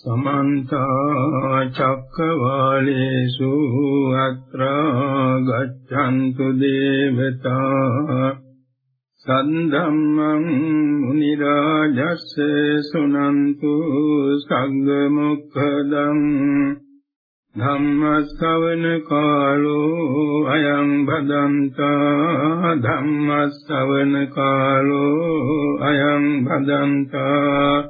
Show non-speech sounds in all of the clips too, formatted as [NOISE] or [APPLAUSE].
සමන්ත චක්කවාලේසු අත්‍රා ගච්ඡන්තු දේවතා සන්ධම්මං මුනි රාජස්ස සුනන්තු සංඝ මොක්ඛදං ධම්ම ශ්‍රවණ කාලෝ අයං භදන්තා ධම්ම ශ්‍රවණ කාලෝ අයං භදන්තා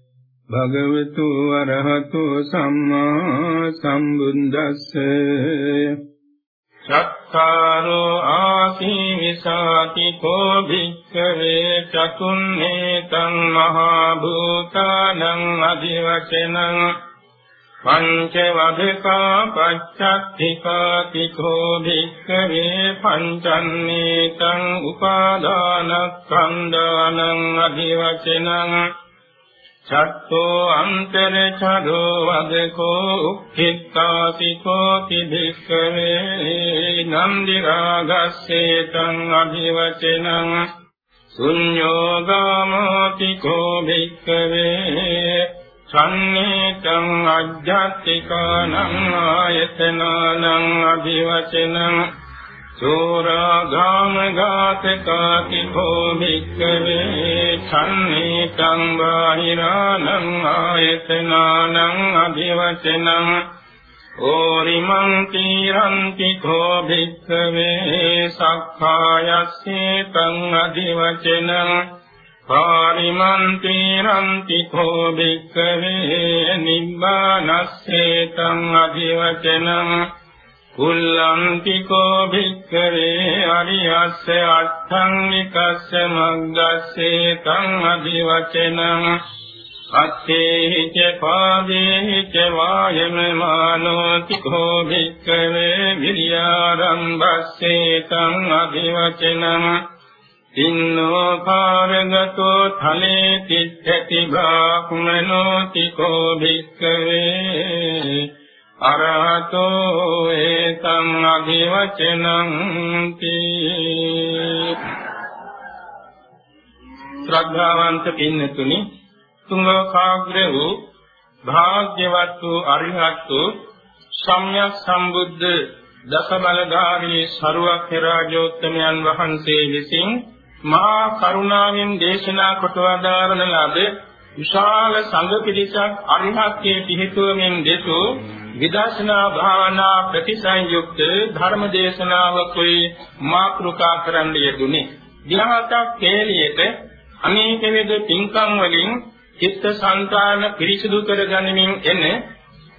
භගවතු අරහතු සම්මා සම්බුද්දස්ස. චත්තාරෝ ආසීවිසාති කෝ භික්ඛවේ චතුන්නේ තං මහා භූතානං අධිවචනං. පංච වදකා පච්චත්තිකාති කෝ භික්ඛවේ පංචන්නේ තං උපාදානස්කන්ධානං අධිවචනං. චත්තෝ අන්තරචරෝ වදකෝ උක්ඛිත්තාසිකෝ තිභික්ඛවේ නන්දි රාගස්සේ තං අභිවචනං ශුඤ්ඤෝගාමෝතිකෝ භික්ඛවේ සම්නේතං අජ්ජත්තිකානං ආයතනානං අභිවචනං සෝරාගාම ඝාතකාති භෝ භික්ඛවේ සම්නේතං බාහිරානං ආයතනානං අභිවචනං ඕරිමං තීරන්ති භෝ භික්ඛවේ සක්ඛායස්සේ තං අධිවචනං පාරිමන්තිරන්ති කෝ භික්ඛවේ නිබ්බානස්සේ තං අධිවචනං කුල්ලන්ති කෝ භික්ඛවේ අරියස්ස අට්ඨං නිකස්ස මග්ගස්සේ තං අධිවචනං අත්තේහි ච පාදේහි ච වායමමානෝති කෝ භික්ඛවේ විරියාරම්භස්සේ තං අධිවචනං ඉන්නෝ කාරගතෝ ථලේ තිත්තති බ්‍රාහ්මනෝති කෝ භික්ඛවේ අරහතෝ ඒතං අභිවචනං තී. ශ්‍රද්ධාවන්ත පින්නතුනි තුංගකාග්‍ර වූ භාග්‍යවත් වූ අරිහත් වූ සම්්‍යක් සම්බුද්ධ දසබලධාරී සරුවක් රාජෝත්තමයන් වහන්සේ විසින් මහා කරුණාවෙන් දේශනා කොට වදාරන ලද විශාල සංඝ පිරිසක් අරිහත්යේ පිහිටුවමින් දෙසූ විදර්ශනා භාවනා ප්‍රතිසංයුක්ත ධර්ම දේශනාවකයි මාතෘකා කරන්න යෙදුනේ. ධ්‍යානයක් කේලියට අනේක වේද පින්කම් වලින් චිත්ත සංකාන පිරිසිදු කර ගනිමින් එන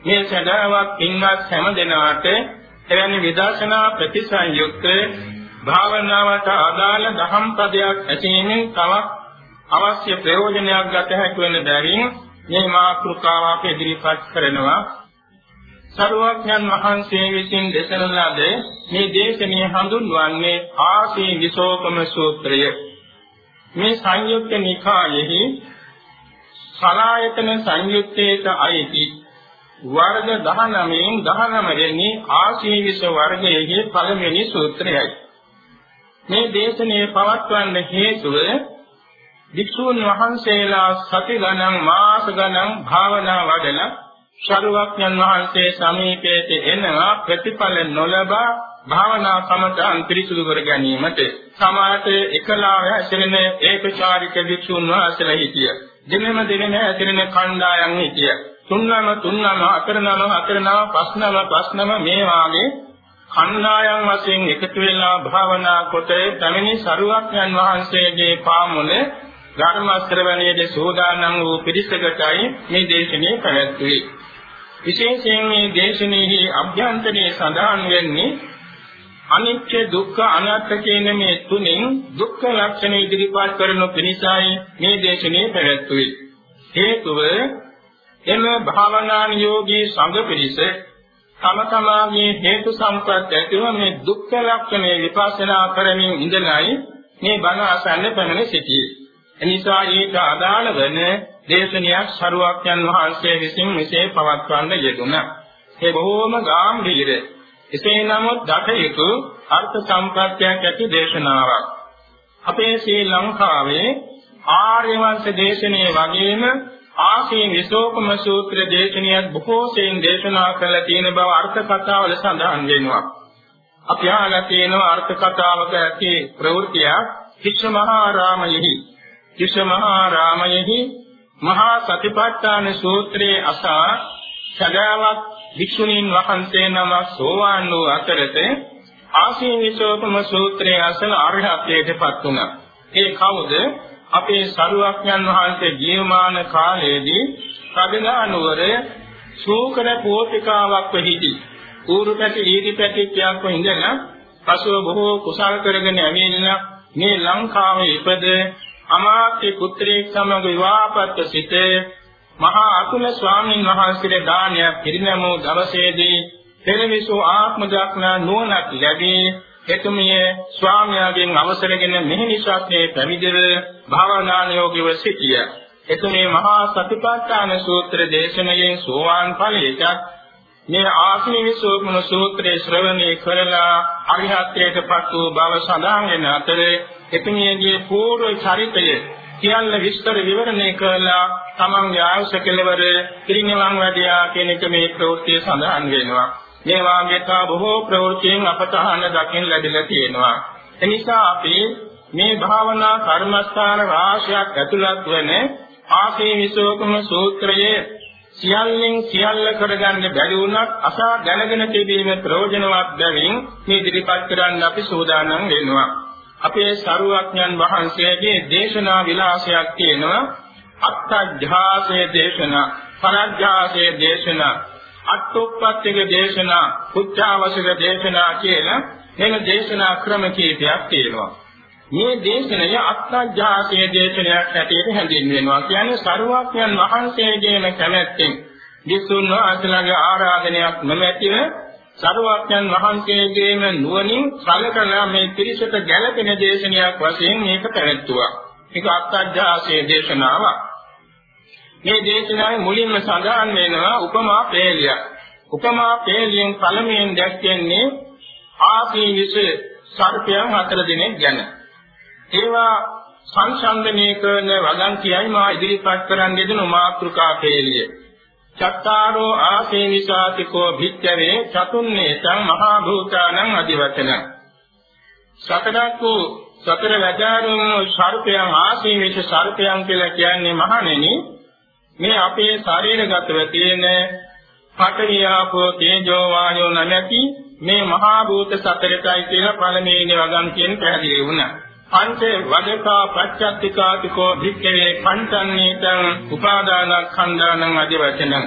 මේ සදාවක් පින්වත් හැම දෙනාට එවැනි විදර්ශනා ප්‍රතිසංයුක්ත භාවනාවට අදාළ දහම් පදයක් ඇසීමෙන් තවත් අවශ්‍ය ප්‍රයෝජනයක් ගත හැකි වෙන බැවින් මේ මාතෘකාව අප ඉදිරිපත් කරනවා සරුවඥන් වහන්සේ විසින් දේශන ලද මේ දේශනීය හඳුන්වන්නේ ආසී විසෝකම සූත්‍රය. මේ සංයුක්ත නිකායෙහි සලායතන සංයුත්තේට අයිති වර්ග 19න් 19 වෙනි ආසීවිස වර්ගයේ පළවෙනි සූත්‍රයයි. මේ දේශනාවේ පවත්වන්න හේතුව වික්ෂුන් වහන්සේලා සති ගණන් මාස ගණන් භාවනා වඩලා ශරුවක්ඥන් වහන්සේ සමීපයට එනවා ප්‍රතිඵල නොලබා භාවනා කමතන් පිරිසුදු කර ගැනීමට සමාත එකලාව හැසිරෙන ඒකචාරික වික්ෂුන් වහන්සේලා හිටිය. දිනෙම දිනෙම හැසිරෙන කණ්ඩායම් හිටිය. තුන්නම තුන්නම අතරනම අතරනම පස්නම පස්නම මේ වාගේ කණ්ඩායම් වශයෙන් එකතු වෙලා භාවනා කොට පැමිණි ශරුවක්ඥන් වහන්සේගේ පාමුල ධර්මස්ත්‍ර වණයේ සෝදානම් වූ පිරිසකටයි මේ දේශනේ පැවැත්වේ. විශේෂයෙන් මේ දේශනෙහි අභ්‍යන්තරයේ සඳහන් වෙන්නේ අනිත්‍ය දුක්ඛ අනාත්ම කියන මේ තුنين දුක්ඛ ලක්ෂණ ඉදිරිපත් කරනු පිණිසයි මේ දේශනේ පැවැත්වේ. හේතුව එම භාවනාන යෝගී සංඝ පිරිස තම තමාගේ හේතු සම්පත් ඇතිව මේ දුක්ඛ ලක්ෂණය විපස්සනා කරමින් ඉඳලයි මේ බණ අසන්න පැමිණ සිටියේ. එනිසා ඊට අදාළ වන දේශනයක් සරුවක්යන් වහන්සේ විසින් මෙසේ පවත්වන්න යෙදුණා. ඒ බොහෝම ගැඹීර. එසේ නමුත් දතයුතු අර්ථ සම්ප්‍රත්‍යක් ඇති දේශනාවක්. අපේ ශ්‍රී ලංකාවේ ආර්ය වංශ දේශනේ වගේම ආසී විසෝකම සූත්‍ර දේශනියත් බොහෝ සෙයින් දේශනා කරලා තියෙන බව අර්ථ කතාවල සඳහන් වෙනවා. අපි අහලා තියෙනවා අර්ථ කතාවක ඇති ප්‍රවෘත්තියක් කිච්ච මහා රාමයෙහි කිච්ච මහා රාමයෙහි මහා සතිපට්ඨාන සූත්‍රයේ අසා සදාවත් වික්ෂුණීන් වහන්සේ නම සෝවාන් වූ අතරත ආසී විසෝකම සූත්‍රයේ අසල අරහත්ත්වයටපත් වුණා. ඒ කවුද? අපේ සරුවක්ඥන් වහන්සේ ජීවමාන කාලයේදී කඩලානුවර සූකර පෝතිකාවක් වෙහිදී ඌරු පැටි ඊදි පැටිච්චයක් ඉඳලා පසුව බොහෝ කුසල් කරගෙන ඇවිල්ලා මේ ලංකාවේ ඉපද අමාත්‍ය පුත්‍රයෙක් සමග විවාහපත්ව සිට මහා අතුල ස්වාමීන් වහන්සේට දානයක් පිරිනැමූ දවසේදී පෙරවිසු ආත්ම දක්නා නුවණක් ලැබී එතුමිය ස්වාමියාගෙන් අවසරගෙන මෙහි ශාස්ත්‍රයේ පැමිදෙව භාවනානුයෝගීව සිටිය. එතුමිය මහා සතිපට්ඨාන සූත්‍ර දේශනාවෙන් සෝවාන් ඵලයට මේ ආසනිවිසෝපන සූත්‍රයේ ශ්‍රවණය කරලා අරිහත්ත්වයටපත් වූ බව සඳහන් වෙන අතරේ එතුමියගේ පූර්ව චරිතය සියල්ල විස්තර විවරණය කරලා තමන්ගේ ආයුෂ කෙලවර පිරිනිවන් වැඩියා කියන එක මේ ප්‍රවෘත්තිය සඳහන් වෙනවා. මේ වාගේ තා බොහෝ ප්‍රවෘත්තියෙන් අපට අහන්න දකින්න ලැබිලා තියෙනවා. එනිසා අපි මේ භාවනා කර්මස්ථාන රාශියක් ඇතුළත් වන ආසේ විසෝකම සූත්‍රයේ සියල්ලෙන් සියල්ල කරගන්න බැරි වුණත් අසා දැනගෙන තිබීම ප්‍රයෝජනවත් බැවින් මේ ඉදිරිපත් කරන්න අපි සූදානම් වෙනවා. අපේ සරුවඥන් වහන්සේගේ දේශනා විලාසයක් තියෙනවා අත්ත්‍ජාසේ දේශනා, පරජ්ජාසේ දේශනා, අට්ඨොප්පත්තික දේශනා, පුච්ඡාවසක දේශනා කියලා මෙන්න දේශනා ක්‍රම කීපයක් තියෙනවා. මේ දේශනය අත්ත්‍ජාසේ දේශනයක් හැටියට හැඳින්වෙනවා. කියන්නේ සරුවඥන් වහන්සේගේම කැමැත්තෙන් විසුණු වහන්සේලාගේ ආරාධනයක් නොමැතිව සරුවඥන් වහන්සේගේම නුවණින් සලකලා මේ පිරිසට ගැළපෙන දේශනයක් වශයෙන් මේක පැවැත්තුවා. මේක අත්ත්‍ජාසේ දේශනාවක්. මේ දේශනාවේ මුලින්ම සඳහන් වෙනවා උපමා පේලිය. උපමා පේලියෙන් පළමුවෙන් දැක්වෙන්නේ ආපීවිස සර්පයන් හතර දිනක් ගැන. ඒවා සංසන්දනය කරන වදන්තියයි මා ඉදිරිපත් කරන්න යෙදුණු මාතෘකා පේලිය. චත්තාරෝ ආසේනිසාතිකෝ භික්ඛවේ චතුන්නේතං මහා භූතානං අදිවචන. සතරක් වූ සතර වැජාරුන් සර්පයන් ආසීවිත සර්පයන් කියලා කියන්නේ මහණෙනි මේ අපේ ශරීරගතව තියෙන පඨවි ආපෝ තේජෝ වායෝ නැමැති මේ මහා භූත සතරටයි කියලා පළමුවෙනි වගන් කියන පැහැදිලි වුණා. පංච වදකා ප්‍රත්‍යත්තිකාතිකෝ භික්ඛවේ පංචන්නේතං උපාදානස්කන්ධානං අධි වචනං.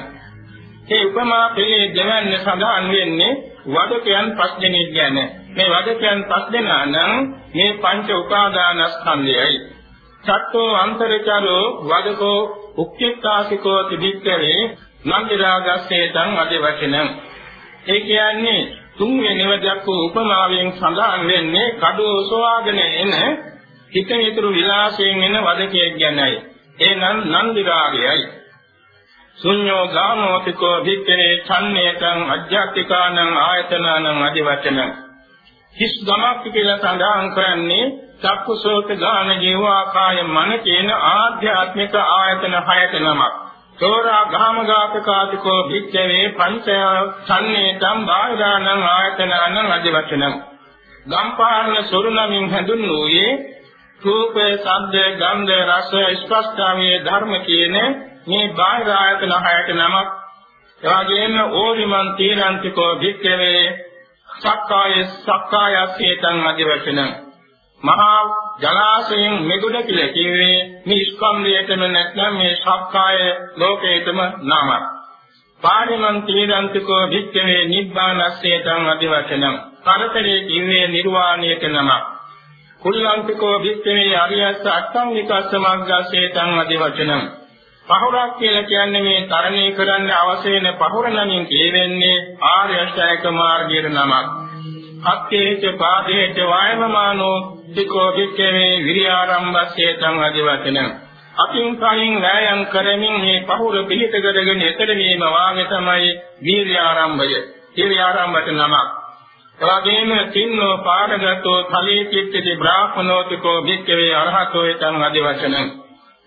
මේ උපමා පිළි දෙවන්නේ සඳහන් වෙන්නේ වදකයන් පස් දෙනෙක් ගැන. මේ වදකයන් පස් දෙනා නම් මේ පංච උපාදානස්කන්ධයයි. සත්වෝ අන්තරචරෝ වදකෝ උක්කිට්ඨාසිකෝ තිබික්කවේ නන්දිරාගස්සේතං අධි වචනං. ඒ කියන්නේ තුන්වෙනි වදක් උපමාවෙන් සඳහන් වෙන්නේ කඩෝ සෝවාගෙන එන හිතේතුරු විලාසයෙන් එන වදකයක් ගැනයි. ඒ නම් නන්දිරාගයයි. ශුඤ්ඤෝ ගාමෝතිකෝ භික්ඛවේ ඡන්නේතං අජ්ජත්තිකානං ආයතනං අධි වචනං. හිස් ගමක් කියලා සඳහන් කරන්නේ චක්කුසෝත ගාන ජීවා කාය මන කියන ආධ්‍යාත්මික ආයතන හයට නමක්. සෝරා ගාම ගාපකාතිකෝ භික්ඛවේ පංච සම්නේතම් බාහිරානං ආයතනං අධිවචනං. ගම්පාරණ සොරුණමින් හැඳුන්වූයේ රූප, ශබ්ද, ගන්ධ, රස, ස්පර්ශාමයේ ධර්ම කියන මේ බාහිර ආයතන හයට නමක්. එවාගෙම ඕරිමන් තීරන්තිකෝ භික්ඛවේ සක්කාය සක්කායස්සේතං අධිවචනං. මහා ජලාශයෙන් මෙගොඩ කියලා කිව්වේ මේ ස්කන්ධයටම නැත්නම් මේ සක්කාය ලෝකයටම නමක්. පාරිමන් තීරන්තිකෝ විච්ඡවේ නිබ්බානස්සේතං අදිවචනං. කරතරේ කිව්වේ නිර්වාණයට නමක්. කුල්ලන්තිකෝ විච්ඡවේ අරියස්ස අට්ඨංගිකස්ස මග්ගස්සේතං අදිවචනං. පහුරක් කියලා කියන්නේ මේ තරණය කරන්න අවශ්‍ය වෙන පහුර නමින් කියවෙන්නේ ආර්ය අෂ්ටායක මාර්ගයේ නමක්. අත්තේච පාදේච වායමමානෝ තිකෝ වික්කේ විරියාරම්භස්සේතං අධි වචන. අතින් කයින් වෑයම් කරමින් මේ පහුර පිළිත කරගෙන එතර වීම වාගේ තමයි වීර්ය ආරම්භය. වීර්ය ආරම්භයට නමක්. එවැගේම තින්නෝ පාඩගතෝ ඵලී චිත්තති බ්‍රාහ්මනෝතිකෝ වික්කේ අරහතෝ එතං අධි වචන.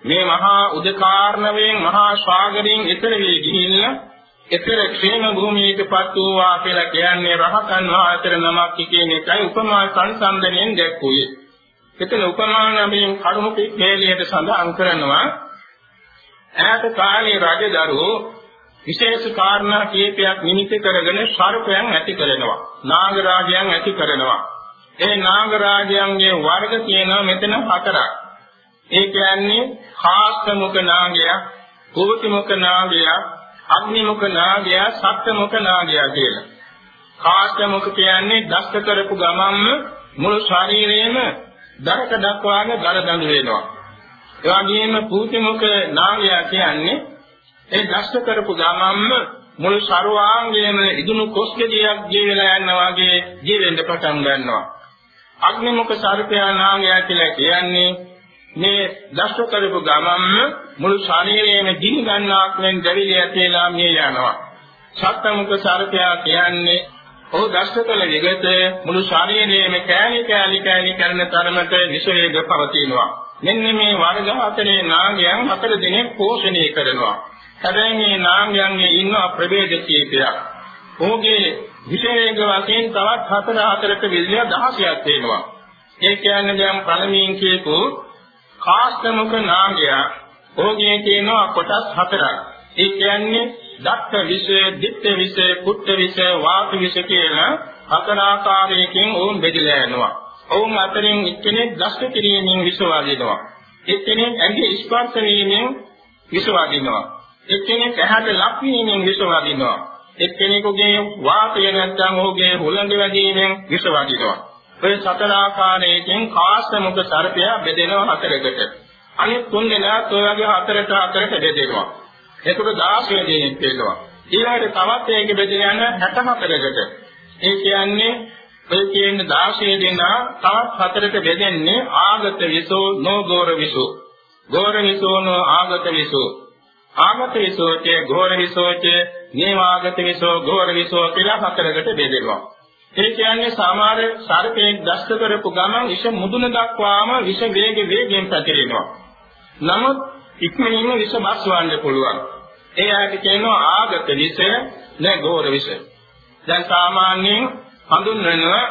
මේ මහා උදකාරණයෙන් මහා ශාගරයෙන් ඊතර වී ගිහිල්ලා ඊතර ක්ෂේම භූමියකපත් වූවා කියලා කියන්නේ රහතන් වහන්සේ නමක් කියන එකයි උපමා සංසන්දනයෙන් දැක්වුවේ. එතන උපමා නමින් කරුණු පිළිලියට සඳහන් කරනවා ඈත කාලේ රජදරුවෝ විශේෂ කාරණා කීපයක් නිමිති කරගෙන සර්පයන් ඇති කරනවා. නාගරාජයන් ඇති කරනවා. ඒ නාගරාජයන්ගේ වර්ග තියෙනවා මෙතන හතරක්. ඒ කියන්නේ කාස්තමුක නාගයා, කුවතිමුක නාගයා, අග්නිමුඛ නාගයා සත්ත්වමුඛ නාගයා කියලා. කාශ්‍යමුඛ කියන්නේ දෂ්ට කරපු ගමන්ම මුළු ශරීරයේම දරක දක්වාම ගලදඬු වෙනවා. ඒ වගේම පූතිමුඛ නාගයා කියන්නේ ඒ දෂ්ට කරපු ගමන්ම මුළු ਸਰවාංගයේම ඉදුණු කොස්කෙලියක් ජීවලා යනවා වගේ ජීවෙන්න පටන් ගන්නවා. අග්නිමුඛ සර්පයා නාගයා කියලා කියන්නේ මේ දෂ්ට කරපු ගමන්ම මුළු ශරීරයේම දිනි ගන්නාක් මෙන් දැවිලි ඇතේලා මිය යනවා. සත්ත්වමුඛ සර්පයා කියන්නේ ඔහු දෂ්ට කළ විගත මුළු ශරීරයේම කෑලි කෑලි කෑලි කරන තරමට විශේෂ පවතිනවා. මෙන්න මේ වර්ග හතරේ නාගයන් හතර දිනක් පෝෂණය කරනවා. හැබැයි මේ නාගයන්ගේ ඉන්න ප්‍රභේද කීපයක්. ඔහුගේ විශේෂ වශයෙන් තවත් හතර හතරට විල්ලිය 16ක් වෙනවා. ඒ කියන්නේ දැන් පළමුවෙන් කියපු කාස්තමුක නාගයා ඔහුගේ තියෙනවා කොටස් හතරක්. ඒ කියන්නේ දත්ත විෂය, දිත්ත විෂය, කුට්ට විෂය, වාප විෂය කියලා හතර ආකාරයකින් ඔවුන් බෙදලා යනවා. ඔවුන් අතරින් එක්කෙනෙක් දෂ්ට කිරීමෙන් විසවාදිනවා. එක්කෙනෙක් ඇඟේ ස්පර්ශ වීමෙන් විසවාදිනවා. එක්කෙනෙක් ඇහැට ලක් වීමෙන් විසවාදිනවා. එක්කෙනෙකුගේ වාතය නැත්නම් ඔහුගේ හුළඟ වැදීමෙන් විසවාදිනවා. ඔය සතර ආකාරයෙන් කාශ්‍යමුක සර්පයා බෙදෙනවා හතරකට. අනිත් තුන් දෙනාත් ඔය වගේ හතරට හතරට බෙදෙනවා. එතකොට 16 දෙනෙක් වෙනවා. ඊළඟට තවත් ඒක බෙදලා යන 64කට. ඒ කියන්නේ ඔය කියන්නේ 16 දෙනා තවත් හතරට බෙදෙන්නේ ආගත විසෝ නොගෝර විසෝ. ගෝර විසෝ නෝ ආගත විසෝ. ආගත විසෝචේ ගෝර විසෝචේ නේවාගත විසෝ ගෝර විසෝ කියලා හතරකට බෙදෙනවා. ඒ කියන්නේ සමහර සර්පයෙන් දෂ්ට කරපු ගමන් විෂ මුදුන දක්වාම විෂ වේග වේගයෙන් පැතිරෙනවා. නමුත් ඉක්මනින්ම විෂ බස්වන්න පුළුවන්. ඒ ආයත කියනවා ආගත විෂ නැගෝර විෂ. දැන් සාමාන්‍යයෙන් හඳුන්වනවා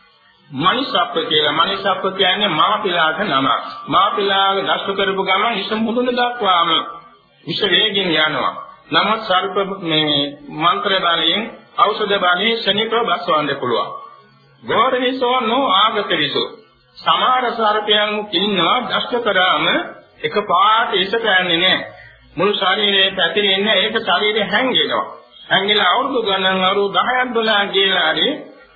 [CLEARS THROAT] මනිසප්ප කියලා. මනිසප්ප කියන්නේ මාපිලාට නමක්. මාපිලාගේ දෂ්ට කරපු ගමන් විෂ මුදුන දක්වාම විෂ වේගයෙන් යනවා. නමුත් සර්ප මේ මන්ත්‍ර බලයෙන් ඖෂධ බලයේ ශනිකව බස්වන්න පුළුවන්. ගෝරවිසෝ නෝ ආගතවිසෝ. සමහර සර්පයන් ඉන්නවා දෂ්ට කරාම එක පාට ඉස පෑන්නේ නැහැ. මුළු ශරීරයේ පැතිරෙන්නේ ඒක ශරීරය හැංගෙනවා. හැංගිලා අවුරුදු ගණන් අවුරුදු 10ක් 12ක් ගියලා හරි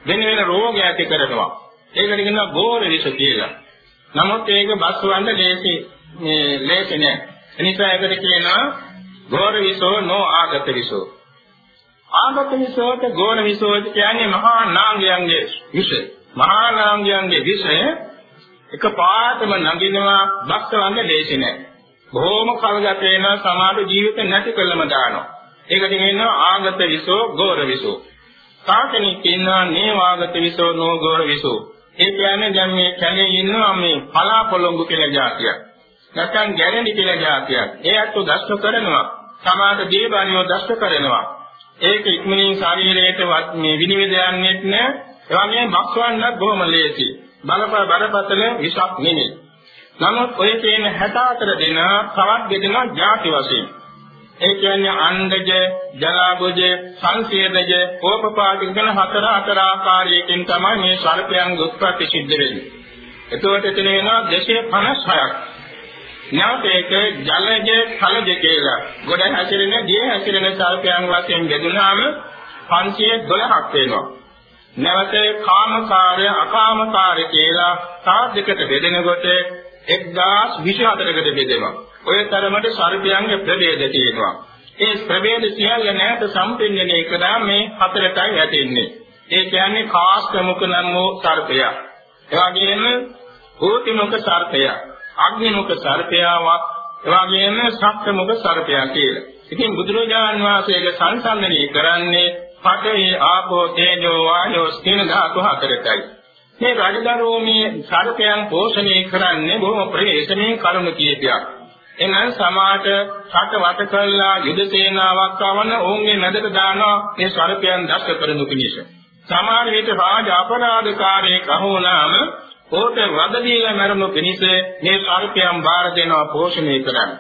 වෙන වෙන රෝග ඇති කරනවා. ඒකට කියනවා ගෝරවිස කියලා. නමුත් ඒක බස්වන්න ලේසි මේ ලේසි නෑ. එනිසා ඒකට කියනවා ගෝරවිසෝ නෝ ආගතවිසෝ. ආගත විසෝත ගෝණ විසෝත කියන්නේ මහා නාගයන්ගේ විෂ. මහා නාගයන්ගේ විෂ එක පාටම නගිනවා බක්කවන්න දේශේ නැහැ. බොහොම කල්ගත වෙන සමාජ ජීවිත නැති කළම දානවා. ඒකට කියනවා ආගත විසෝ ගෝර විසෝ. තාකෙනෙක් ඉන්නවා නේවාගත විසෝ නෝ ගෝර විසෝ. ඒ කියන්නේ දැන් මේ කැලේ ඉන්නවා මේ පලාපොළොංගු කියලා જાතියක්. නැත්නම් ගැරන්ඩි කියලා જાතියක්. ඒ අත්තු දෂ්ට කරනවා. සමාජ දීබානියෝ දෂ්ට කරනවා. ඒක ඉක්මනින් ශරීරයට මේ විනිවිද යන්නේත් නෑ. ඒ වගේම බක්වන්නත් බොහොම ලේසි. බලප බරපතල විසක් නෙමෙයි. නමුත් ඔය කියන 64 දෙනා තවත් බෙදෙනා ಜಾති වශයෙන්. ඒ කියන්නේ අණ්ඩජ, ජලාබුජ, සංසේදජ, ඕපපාදික කියන හතර හතර ආකාරයකින් තමයි මේ සර්පයන් උත්පත්ති සිද්ධ වෙන්නේ. එතකොට එතන වෙනවා 256ක්. නැවතේක ජලජ කලජ කියලා ගොඩ හැසිරෙන දිය හැසිරෙන සල්පයන් වශයෙන් බෙදුනාම 512ක් වෙනවා. නැවත කාමකාරය අකාමකාරය කියලා තා දෙකට බෙදෙනකොට 1024කට බෙදෙනවා. ඔය තරමට සර්පයන්ගේ ප්‍රභේද තියෙනවා. ඒ ප්‍රභේද සියල්ල නැත සම්පෙන්නණය කරා මේ හතරටයි වැටෙන්නේ. ඒ කියන්නේ කාස්කමුක නම් වූ සර්පය. ඒ වගේම ඕතිමුක සර්පය, අග්නිමුක සර්පයාවක්, ඒ වගේම සක්කමුක සර්පයා කියලා. ඉතින් බුදුරජාන් වහන්සේගේ සංසන්දනය කරන්නේ පඨවි ආපෝ තේජෝ වායෝ ස්ථින ධාතු හතරටයි. මේ රජදරුවෝ මේ සර්පයන් පෝෂණය කරන්නේ බොහොම ප්‍රවේශමෙන් කරුණු කීපයක්. එනම් සමාත රට වට කළා යුද සේනාවක් ආවන ඔවුන්ගේ මැදට දානවා මේ සර්පයන් දැක්ක කරනු පිණිස. සමාන විට රාජ අපරාධකාරයෙක් අහුවනාම ඕට වද දීලා මරණු පිණිස මේ සර්පයන් බාර දෙනවා පෝෂණය කරන්නේ.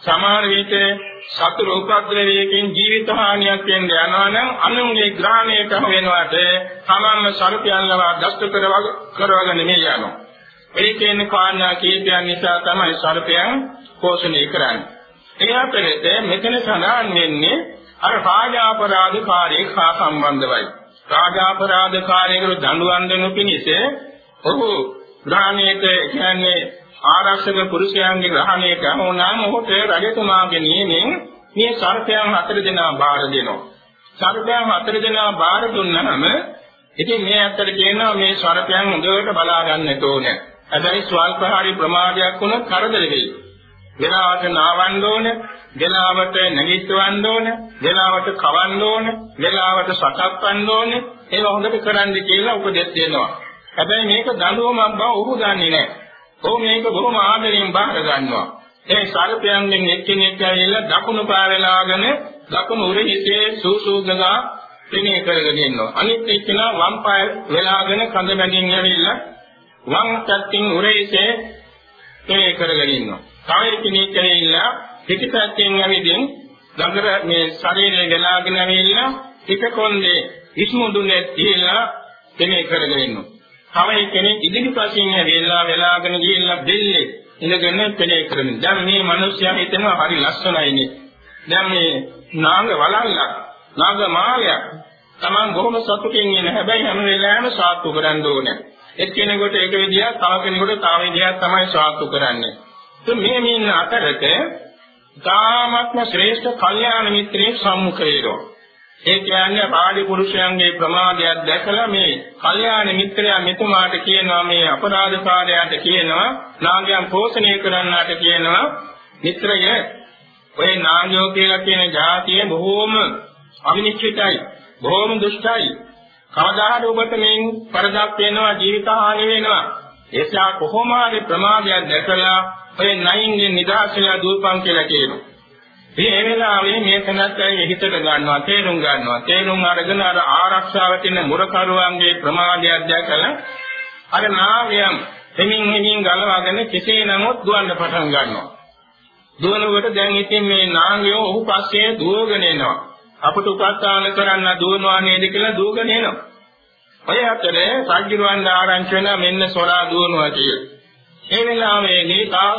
සමහර විට සතුරු උපද්‍රවයකින් ජීවිත හානියක් වෙන්න යනවා නම් අනුන්ගේ ග්‍රහණයට වෙනවට තමන්ම සර්පයන් ලවා දෂ්ට කරවගෙන නෙමෙයි යනවා. ඒ කියන්නේ කාරණා කීපයන් නිසා තමයි සර්පයන් පෝෂණය කරන්නේ. ඒ අපරෙත මෙතන සඳහන් වෙන්නේ අර රාජාපරාධකාරී හා සම්බන්ධවයි. රාජාපරාධකාරීකට දඬුවම් දෙනු පිණිස ඔහු ග්‍රහණයට කියන්නේ ආරක්ෂක පුරුෂයන්ගේ ග්‍රහණයට වුණාම ඔහුට රජතුමාගේ නියමෙන් මේ සර්පයන් හතර දෙනා බාර දෙනවා. සර්පයන් හතර දෙනා බාර දුන්නාම ඉතින් මේ අතර කියනවා මේ සර්පයන් හොඳට බලා ගන්නට ඕනේ. හැබැයි ස්වල්පහරි ප්‍රමාදයක් වුණොත් කරදර වෙයි. වෙලාවට නාවන්න ඕනේ, වෙලාවට නැගිටවන්න ඕනේ, වෙලාවට කවන්න ඕනේ, වෙලාවට සකස්වන්න ඕනේ. ඒව හොඳට කරන්න කියලා උපදෙස් දෙනවා. හැබැයි මේක දඬුවමක් බව ඔහු දන්නේ නැහැ. ඔහු මේක බොහොම ආදරෙන් බාර ගන්නවා. ඒ සර්පයන්ගෙන් එක්කෙනෙක් ඇවිල්ලා දකුණු පාරලාගෙන දකුණු උරහිසේ සූසූගගා පිනේ කරගෙන ඉන්නවා. අනිත් එක්කෙනා වම් පාය වෙලාගෙන කඳ බැඳින් ඇවිල්ලා වම් පැත්තෙන් උරහිසේ පිනේ කරගෙන ඉන්නවා. තව එක්කෙනෙක් ඇවිල්ලා පිටිපැත්තෙන් ඇවිදින් දඟර මේ ශරීරය වෙලාගෙන ඇවිල්ලා පිටකොන්දේ ඉස්මුදුනේ තියලා පිනේ කරගෙන ඉන්නවා. තව කෙනෙක් ඉදිරිපසින් ඇවිල්ලා වෙලාගෙන ගිහිල්ලා දෙල්ලේ ඉඳගෙන පෙනේ කරමින්. දැන් මේ මිනිස්සයා හිතනවා හරි ලස්සනයිනේ. දැන් මේ නාග වලල්ලා නාග මාලයක් Taman බොහොම සතුටින් ඉන්න හැබැයි හැම වෙලාවෙම සාත්තු කරන්න ඕනේ. එක්කෙනෙකුට එක විදියක් තව කෙනෙකුට තව විදියක් තමයි සාත්තු කරන්නේ. તો මේ මින් අතරට තාමත්ම ශ්‍රේෂ්ඨ කල්යාණ මිත්‍රයෙක් සම්මුඛ වෙනවා. ඒ කියන්නේ පාඩි පුරුෂයන්ගේ ප්‍රමාදයක් දැකලා මේ කල්යාණ මිත්‍රයා මෙතුමාට කියනවා මේ අපරාධකාරයාට කියනවා නාගයන් පෝෂණය කරන්නාට කියනවා මිත්‍රය ඔය නාගයෝ කියලා කියන જાතිය බොහෝම අවිනිශ්චිතයි බොහෝම දුෂ්ටයි. කවදාහට ඔබට මේ පරදක් වෙනවා ජීවිත හානි වෙනවා. ඒසා කොහොම හරි ප්‍රමාදයක් දැකලා ඔය නයින්ගෙන් නිදහස් දූපන් කියලා කියනවා. මේ වෙලාවේ මේ තැනත්තා හිතට ගන්නවා තේරුම් ගන්නවා? තේරුම් අරගෙන අර ආරක්ෂාව තියෙන මුරකරුවන්ගේ ප්‍රමාදයක් දැකලා අර නාගයන් දෙමින් හිමින් ගලවගෙන කෙසේ නමුත් දුවන්න පටන් ගන්නවා. දුවනකොට දැන් ඉතින් මේ නාගයෝ ඔහු පස්සේ දුවගෙන එනවා. අපට උපස්ථාන කරන්න දුවනවා නේද කියලා දුවගෙන එනවා. ඔය අතරේ සජ්ජිරවන්ද ආරංචි වෙන මෙන්න සොරා දුවනවා කියලා. ඒ වෙලාවේ නීතා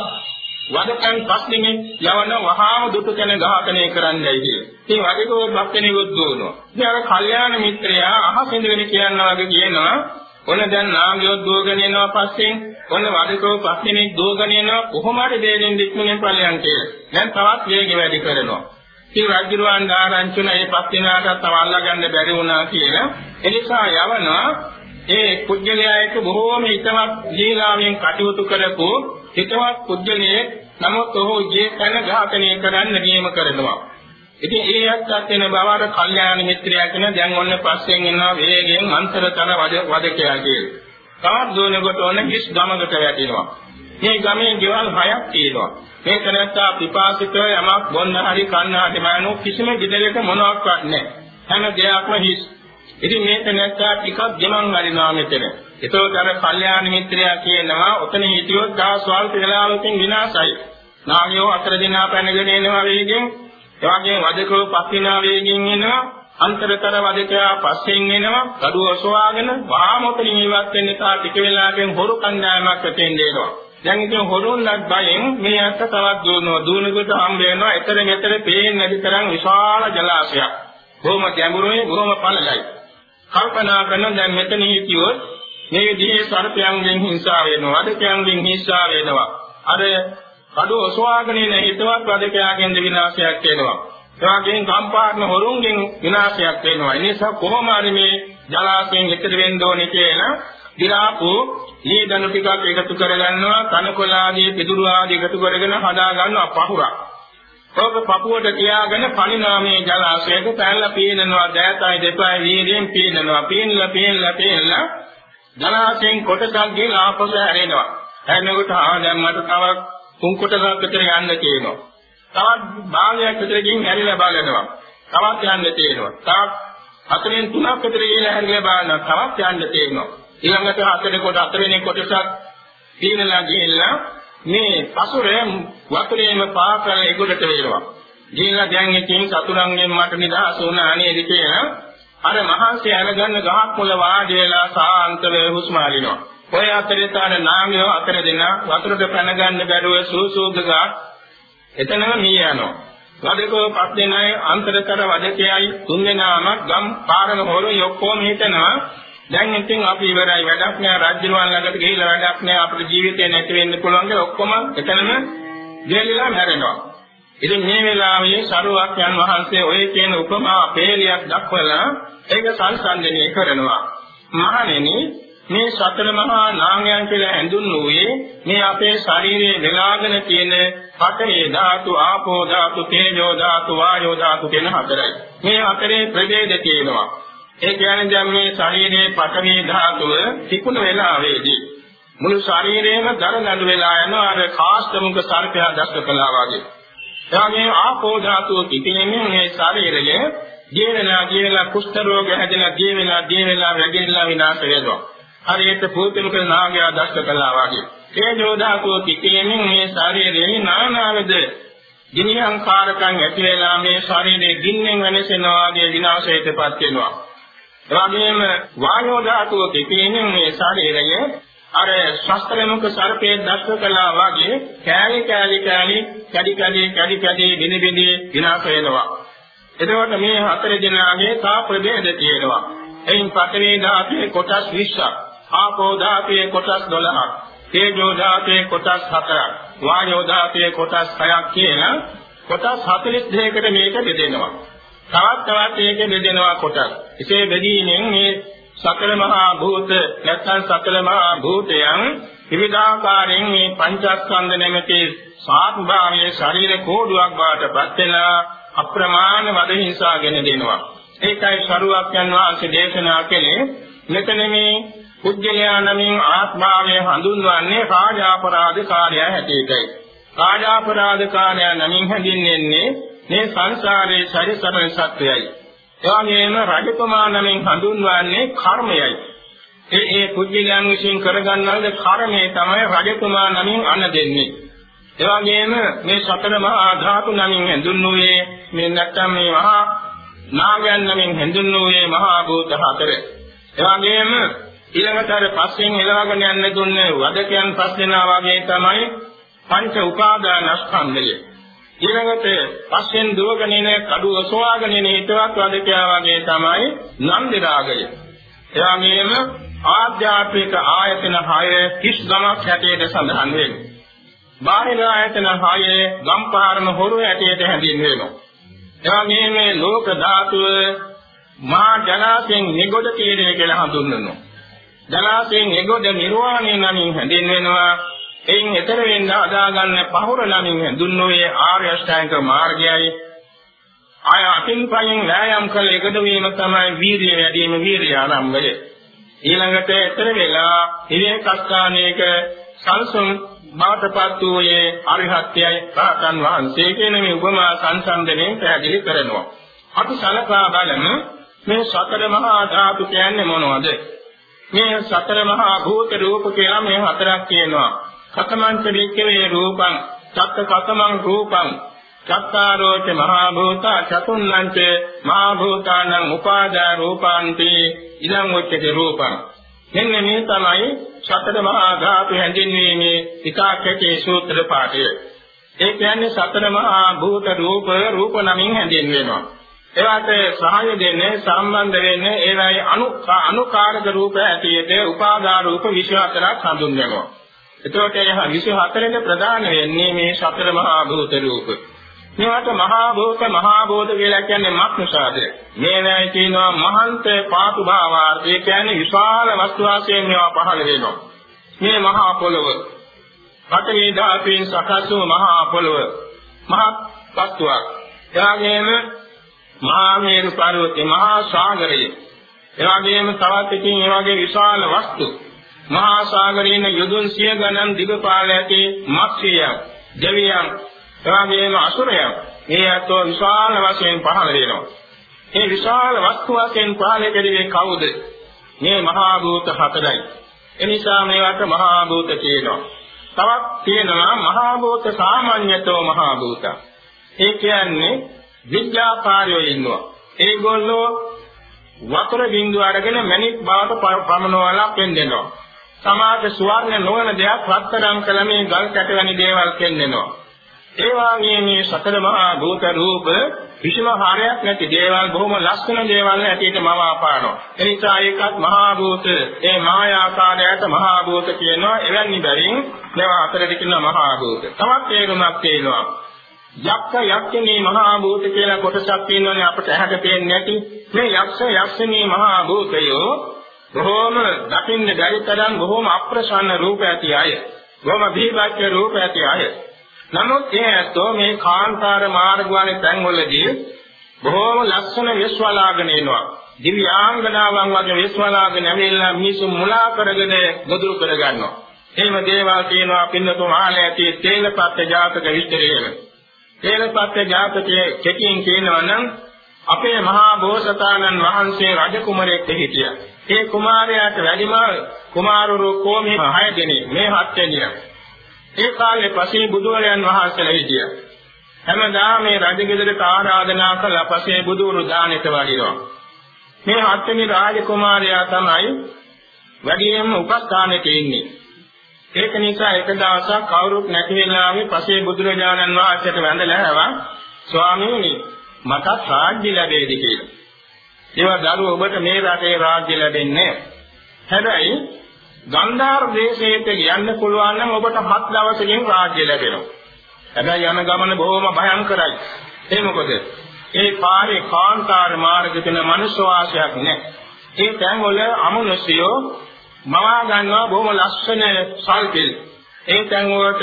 වදකන් පස්නෙමින් යවන වහාම දුටු කෙන ඝාතනය කරන්නයි කියේ. ඉතින් වදකෝ භක්තනෙකුත් දුවනවා. ඉතින් අර කල්යාණ මිත්‍රයා අහසින්ද වෙන කියනවා වගේ කියනවා ඔන්න දැන් නාගයෝ දුවගෙන යනවා පස්සෙන් ඔන්න වදකෝ පස්නෙමින් දුවගෙන යනවා කොහොම හරි දෙයෙන් දික්මෙන් ඵලයන් කියලා. දැන් තවත් වේගය වැඩි කරනවා. ඉතින් රජුරුවන් ආරංචින මේ පස්තිනාට තව අල්ලා ගන්න බැරි වුණා කියලා. එනිසා යවනවා ඒ කුජලයාට බොහෝම හිතවත් ලීලාවෙන් කටයුතු කරපු හිතවත් පුද්ගලයේ නමුත් ඔහු ජීතන ඝාතනය කරන්න නියම කරනවා. ඉතින් ඒ යක්ෂත් වෙන බවට කල්යාණ මිත්‍රයා කියන දැන් ඔන්න පස්සෙන් එනවා වේගයෙන් අන්තරතර වදකයා කියලා. තවත් දුවනකොට ඔන්න හිස් ගමකට වැටෙනවා. මේ ගමේ ගෙවල් හයක් තියෙනවා. මේ තැනත්තා පිපාසිත යමක් බොන්න හරි කන්න හරි මනෝ කිසිම ගෙදරක මොනවත් නැහැ. හැම දෙයක්ම හිස්. ඉතින් මේ තැනත්තා ටිකක් ගෙමන් වරිනවා මෙතන. ඒතකොට අර කල්යාණ මිත්‍රයා කියනවා ඔතන හිටියොත් දා ස්වල්ප වෙලාවකින් විනාශයි. නාගයෝ අතර දිනා පැනගෙන එනවා වේගෙන්, එවාගේ වදකෝ පස්සිනා වේගෙන් එනවා. අන්තරතර වදකයා පස්සෙන් එනවා. කඩුව ඔසවාගෙන වහාමොතලින් ඉවත් වෙන්න තා ටික වෙලාවකින් හොරු කණ්ඩායමක් ඇතෙන් දෙනවා. දැන් ඉතින් හොරුන්වත් බයෙන් මේ අත්ත තවත් දුවනවා. දුවනකොට හම්බ වෙනවා. ඊතර මෙතර පේන්නේ නැති තරම් විශාල ජලාශයක්. බොහොම ගැඹුරුයි, බොහොම පළලයි. කල්පනා කරන දැන් මෙතන හිටියොත් මේ විදිහේ සර්පයන්ගෙන් හිංසා වෙනවා, අදකයන්ගෙන් හිංසා වෙනවා. අර කඩු ඔසවාගෙන ඉන හිතවත් වදකයාගෙන්ද විනාශයක් වෙනවා. එවාගෙන් කම්පාරණ හොරුන්ගෙන් විනාශයක් වෙනවා. ඒ නිසා කොහොම හරි මේ ජලාශයෙන් එතර වෙන්න ඕනේ කියලා දිලාපු ඊ දණු ටිකක් එකතු කරගන්නවා කනකොළ ආදී පිදුරු ආදී එකතු කරගෙන හදා ගන්නවා පහුරක්. ඔබ පපුවට තියාගෙන පණිනාමේ ජලාශයක පැනලා පීනනවා දෑතයි දෙපයි වීර්යෙන් පීනනවා පීනලා පීනලා පීනලා ජලාශයෙන් කොටසක් ගිහලා ආපසු හැරෙනවා. හැරෙනකොට ආ දැන් මට තව තුන් කොටසක් විතර යන්න තියෙනවා. තවත් භාගයක් විතර ගිහින් හැරිලා බලනවා. තවත් යන්න තියෙනවා. තවත් හතරෙන් තුනක් විතර ගිහින් හැරිලා බලනවා. තවත් යන්න තියෙනවා. ඊළඟට හතරේ කොට හතරෙනි කොටසක් පීනලා ගිහිල්ලා මේ පසුරේ වතුරේම පා කරලා ඒගොල්ලට වේලවා. ගිහිල්ලා දැන් ඉතින් සතුරන්ගෙන් මට නිදහස් වුණා නේද කියලා අර මහන්සිය අරගන්න ගහක් මුල වාඩි වෙලා සාන්තව හුස්ම අරිනවා. ඔය අතරේ තාන නාගයෝ අතර දෙනා වතුරට පැන ගන්න බැරුව සූසූද ගා එතනම මී යනවා. වදකෝ පස් දෙනයි අන්තරතර වදකයයි තුන් දෙනාම ගම් පාරම හොරෝ ඔක්කොම හිටනවා දැන් ඉතින් අපි ඉවරයි වැඩක් නෑ රාජ්‍යරුවන් ළඟට ගිහිල්ලා වැඩක් නෑ අපේ ජීවිතේ නැති වෙන්න පුළුවන් කියලා ඔක්කොම එතනම ගෙලිලා මැරෙනවා. ඉතින් මේ වෙලාවේ සරුවක් යන වහන්සේ ඔය කියන උපමා පේලියක් දක්වලා ඒක සංසන්දනය කරනවා. මහණෙනි මේ සතර මහා නාමයන් කියලා හඳුන්වුවේ මේ අපේ ශරීරයේ වෙලාගෙන තියෙන පඨවි ධාතු, ආපෝ ධාතු, තේජෝ ධාතු, වායෝ ධාතු කියන හතරයි. මේ හතරේ ප්‍රභේද තියෙනවා. ඒ කියන්නේ දැන් මේ ශරීරයේ පඨවි ධාතුව තිකුණ වෙලාවේදී මුළු ශරීරයම දරදඬු වෙලා යනවා අර කාස්තමුක සර්පයා දැස්ස කළා වගේ. එවාගේ ආපෝ ධාතුව පිටිනෙමින් මේ ශරීරය ජීවලා ජීවලා කුෂ්ඨ රෝග හැදෙලා ජීවලා ජීවලා වැగిරලා විනාශ වෙනවා. හරියට පුතුලක නාගයා දැස්ස කළා වගේ. තේජෝ ධාතුව පිටිනෙමින් මේ ශරීරයේ නානාවද ගිනිහංකාරකම් ඇති වෙලා මේ ශරීරයේ ගින්නෙන් වෙනසෙනවා වගේ විනාශයටපත් වෙනවා. එවැගේම වායෝ ධාතුව පිටිනින් මේ ශරීරය අර ශස්ත්‍රමුඛ සර්පයේ දස්ව කළා වගේ කෑලි කෑලි කෑලි කැඩි කැඩි කැඩි කැඩි බිනි බිනි විනාශ වෙනවා. එතකොට මේ හතර දෙනාගේ තා ප්‍රභේද තියෙනවා. එයින් පඨවි ධාතුවේ කොටස් 20ක්, ආපෝ ධාතුවේ කොටස් 12ක්, තේජෝ ධාතුවේ කොටස් 4ක්, වායෝ ධාතුවේ කොටස් 6ක් කියලා කොටස් 42කට මේක බෙදෙනවා. තවත් තවත් ඒකේ බෙදෙනවා කොටස්. එසේ බෙදීමෙන් මේ සකල මහා භූත නැත්නම් සකල මහා භූතයන් විවිධාකාරයෙන් මේ පංචස්කන්ධ නැමැති සාත්භාවයේ ශරීර කෝඩුවක් බාටපත් වෙලා අප්‍රමාණ වද හිංසාගෙන දෙනවා. ඒකයි ශරුවක්යන් වහන්සේ දේශනා කළේ මෙතන මේ පුජ්‍යලයා නමින් ආත්මාවය හඳුන්වන්නේ රාජාපරාධ කාර්යය හැටියටයි. රාජාපරාධ කාර්යය නමින් හැඳින්වෙන්නේ මේ සංසාරයේ සැරිසරන සත්‍යයයි. එවැගේම රජතුමා නමින් හඳුන්වන්නේ කර්මයයි. ඒ ඒ කුජලයන් විසින් කරගන්නාද කර්මය තමයි රජතුමා නමින් අන දෙන්නේ. එවැගේම මේ සතර මහා ධාතු නමින් හඳුන්වන්නේ මේ නැත්තම් මේ මහා නාගයන් නමින් හඳුන්වන්නේ මහා භූත හතර. එවැගේම ඊළඟට අර පස්යෙන් එලවගෙන යන්න දුන්නේ වදකයන් පස් දෙනා වගේ තමයි පංච උපාදානස්කන්ධය. ඊළඟට පස්සෙන් දුවගෙන එන කඩුව සොවාගෙන එන හිතවත් වදකයා වගේ තමයි නන්දි රාගය. එවාගෙම ආධ්‍යාත්මික ආයතන 6 කිස් ගමක් හැටියට සඳහන් වෙනවා. බාහිර ආයතන 6 ගම්පාරණ හොරු හැටියට හැඳින්වෙනවා. එවාගෙම මේ ලෝක ධාතුව මහා ජලාශයෙන් නිගොඩ තීරය කියලා හඳුන්වනවා. ජලාශයෙන් නිගොඩ නිර්වාණය නමින් හැඳින්වෙනවා. එයින් එතර වෙන්න අදා ගන්න පහුර නමින් හඳුන්වන්නේ ආර්ය අෂ්ටාංග මාර්ගයයි. ආය අතින් පයින් වෑයම් කළ එකද වීම තමයි වීරිය වැඩි වීම වීරිය ආරම්භය. ඊළඟට එතර වෙලා ඉලේකස්ථානයක සංසම් මාතපත් වූයේ අරිහත්යයි රහතන් වහන්සේ කියන මේ උපමා සංසන්දනයෙන් පැහැදිලි කරනවා. අපි සලකා බලමු මේ සතර මහා ධාතු කියන්නේ මොනවද? මේ සතර මහා භූත රූප කියලා මේ හතරක් කියනවා. කතමංච වික්කවේ රූපං චත්ත කතමං රූපං චත්තාරෝච මහා භූත චතුන්නංච මහා භූතානං උපාදා රූපාන්ති ඉදං උච්චති රූපං. මෙන්න මේ තමයි සතර මහා ධාතු හැඳින්වීමේ විකාකයේ සූත්‍ර පාඨය. ඒ කියන්නේ සතර මහා භූත රූප රූප නමින් හැඳින්වෙනවා. ඒවට සහාය දෙන්නේ සම්බන්ධ වෙන්නේ ඒවයි අනු අනුකාරක රූප ඇටියට උපාදාන රූප 24ක් හඳුන්වනවා. එතකොට ඒ 24ෙන් ප්‍රධාන වෙන්නේ මේ සතර මහා භූත රූප. මේවට මහා භූත මහා භූත කියලා කියන්නේ මක් නිසාද? මේවයි කියනවා මහන්ත පාතු භාවාර්ථය කියන්නේ විශාල වස්තු වාසයෙන් මේවා පහළ වෙනවා. මේ මහා පොළව පඨවි ධාතුන් සකස් වූ මහා පොළව මහත් වස්තුවක්. එවාගෙම මහා මේරු පර්වතේ මහා සාගරය එවාගෙම තවත් ඉතින් ඒ වගේ විශාල වස්තු මහා සාගරයේ යොදුන් සිය ගණන් දිගපාල ඇති මත්ස්‍යයන් දෙවියන් එවාගෙම අසුරයන් මේ අතෝ විශාල වශයෙන් පහළ වෙනවා. මේ විශාල වස්තු වශයෙන් පහළ කෙරෙන්නේ කවුද? මේ මහා භූත හතරයි. එනිසා මේවට මහා භූත කියනවා. තවත් තියෙනවා මහා භූත සාමාන්‍යතෝ මහා භූත. ඒ කියන්නේ විද්‍යාකාරයෝ ඉන්නවා. ඒගොල්ලෝ වතුර බින්දුව අරගෙන මණික් බවට පමනවලා පෙන්වනවා. සමාජ සුවර්ණ නොවන දෙයක් රත්තරන් කළ මේ ගල් කැට වැනි දේවල් පෙන්වනවා. ඒ වාගේ මේ සතර මහා භූත රූප කිසිම හරයක් නැති දේවල් බොහොම ලස්සන දේවල් ඇටියට මව අපානවා. ඒ නිසා ඒකත් මහා භූත ඒ මායාකාරයට මහා භූත කියනවා. එවැනි බැවින් මේවා අතරට කියනවා මහා භූත. තවත් ඒකමක් තියෙනවා. යක්ෂ යක්ෂිනී මහා භූත කියලා කොටසක් තියෙනවනේ අපට ඇහැට පේන්නේ නැති මේ යක්ෂ යක්ෂිනී මහා භූතයෝ බොහෝම දකින්න බැරි තරම් බොහෝම අප්‍රසන්න රූප ඇති අය. බොහොම බීභත්ස රූප ඇති අය. නමුත් ඒ ඇත්තෝ මේ කාන්තාර මාර්ගවලේ තැන්වලදී බොහෝම ලස්සන විශ්වලාගෙන එනවා. දිව්‍යාංගනාවන් වගේ විශ්වලාගෙන ඇවිල්ලා මිනිසුන් මුලා කරගෙන ගොදුරු කරගන්නවා. එහෙම දේවල් කියනවා පින්නතුන් ආලේ ඇති තේලපත්ත ජාතක විස්තරය තේරපත්ත ජාතකයේ කෙටියෙන් කියනවා නම් අපේ මහා බෝසතාණන් වහන්සේ රජ කුමරෙක් හිටියා. ඒ කුමාරයාට වැඩිම කුමාරවරු කොමේ හය දෙනෙක් මේ හත් දෙනිය. ඒ කාලේ පසේ බුදුරයන් වහන්සේලා හිටියා. හැමදාම මේ රජගෙදරට ආරාධනා කළ පසේ බුදුරු දානෙට වඩිනවා. මේ හත් වෙනි රාජකුමාරයා තමයි වැඩියෙන්ම උපස්ථානෙට ඉන්නේ. ඒක නිසා එක දවසක් කවුරුත් නැති වෙලාවේ පසේ බුදුරජාණන් වහන්සේට වැඳලා ආවා ස්වාමීනි මටත් රාජ්‍ය ලැබෙයිද කියලා. ඒවා දරුවෝ ඔබට මේ රටේ රාජ්‍ය ලැබෙන්නේ හැබැයි ගන්ධාර දේශයට යන්න පුළුවන් නම් ඔබට හත් දවසකින් රාජ්‍ය ලැබෙනවා. හැබැයි යන ගමන බොහොම භයංකරයි. ඒ මොකද? ඒ පාරේ කාන්තාර මාර්ග දෙන මනුෂ්‍ය වාසයක් නැහැ. ඒ තැන්වල අමනුෂ්‍යයෝ මවා ගන්නවා බොහොම ලස්සන සල්පිල්. ඒ තැන් වලට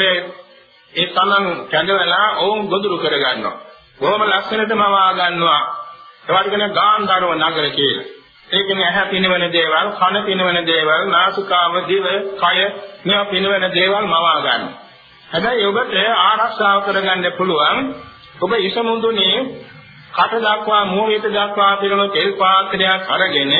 ඒ තමන් කැඳවලා ඔවුන් ගොදුරු කර ගන්නවා. බොහොම ලස්සනට මවා ගන්නවා. ඒවට කියන ගාන්ධාරව නගර කියලා. ඒ කියන්නේ ඇහැ පිනවන දේවල්, කන පිනවන දේවල්, නාසිකාව, දිව, කය මේවා පිනවන දේවල් මවා ගන්නවා. හැබැයි ඔබට ආරක්ෂාව කරගන්න පුළුවන් ඔබ ඉසමුඳුනේ කට දක්වා මූණයට දක්වා පිරෙන තෙල් පාත්‍රයක් අරගෙන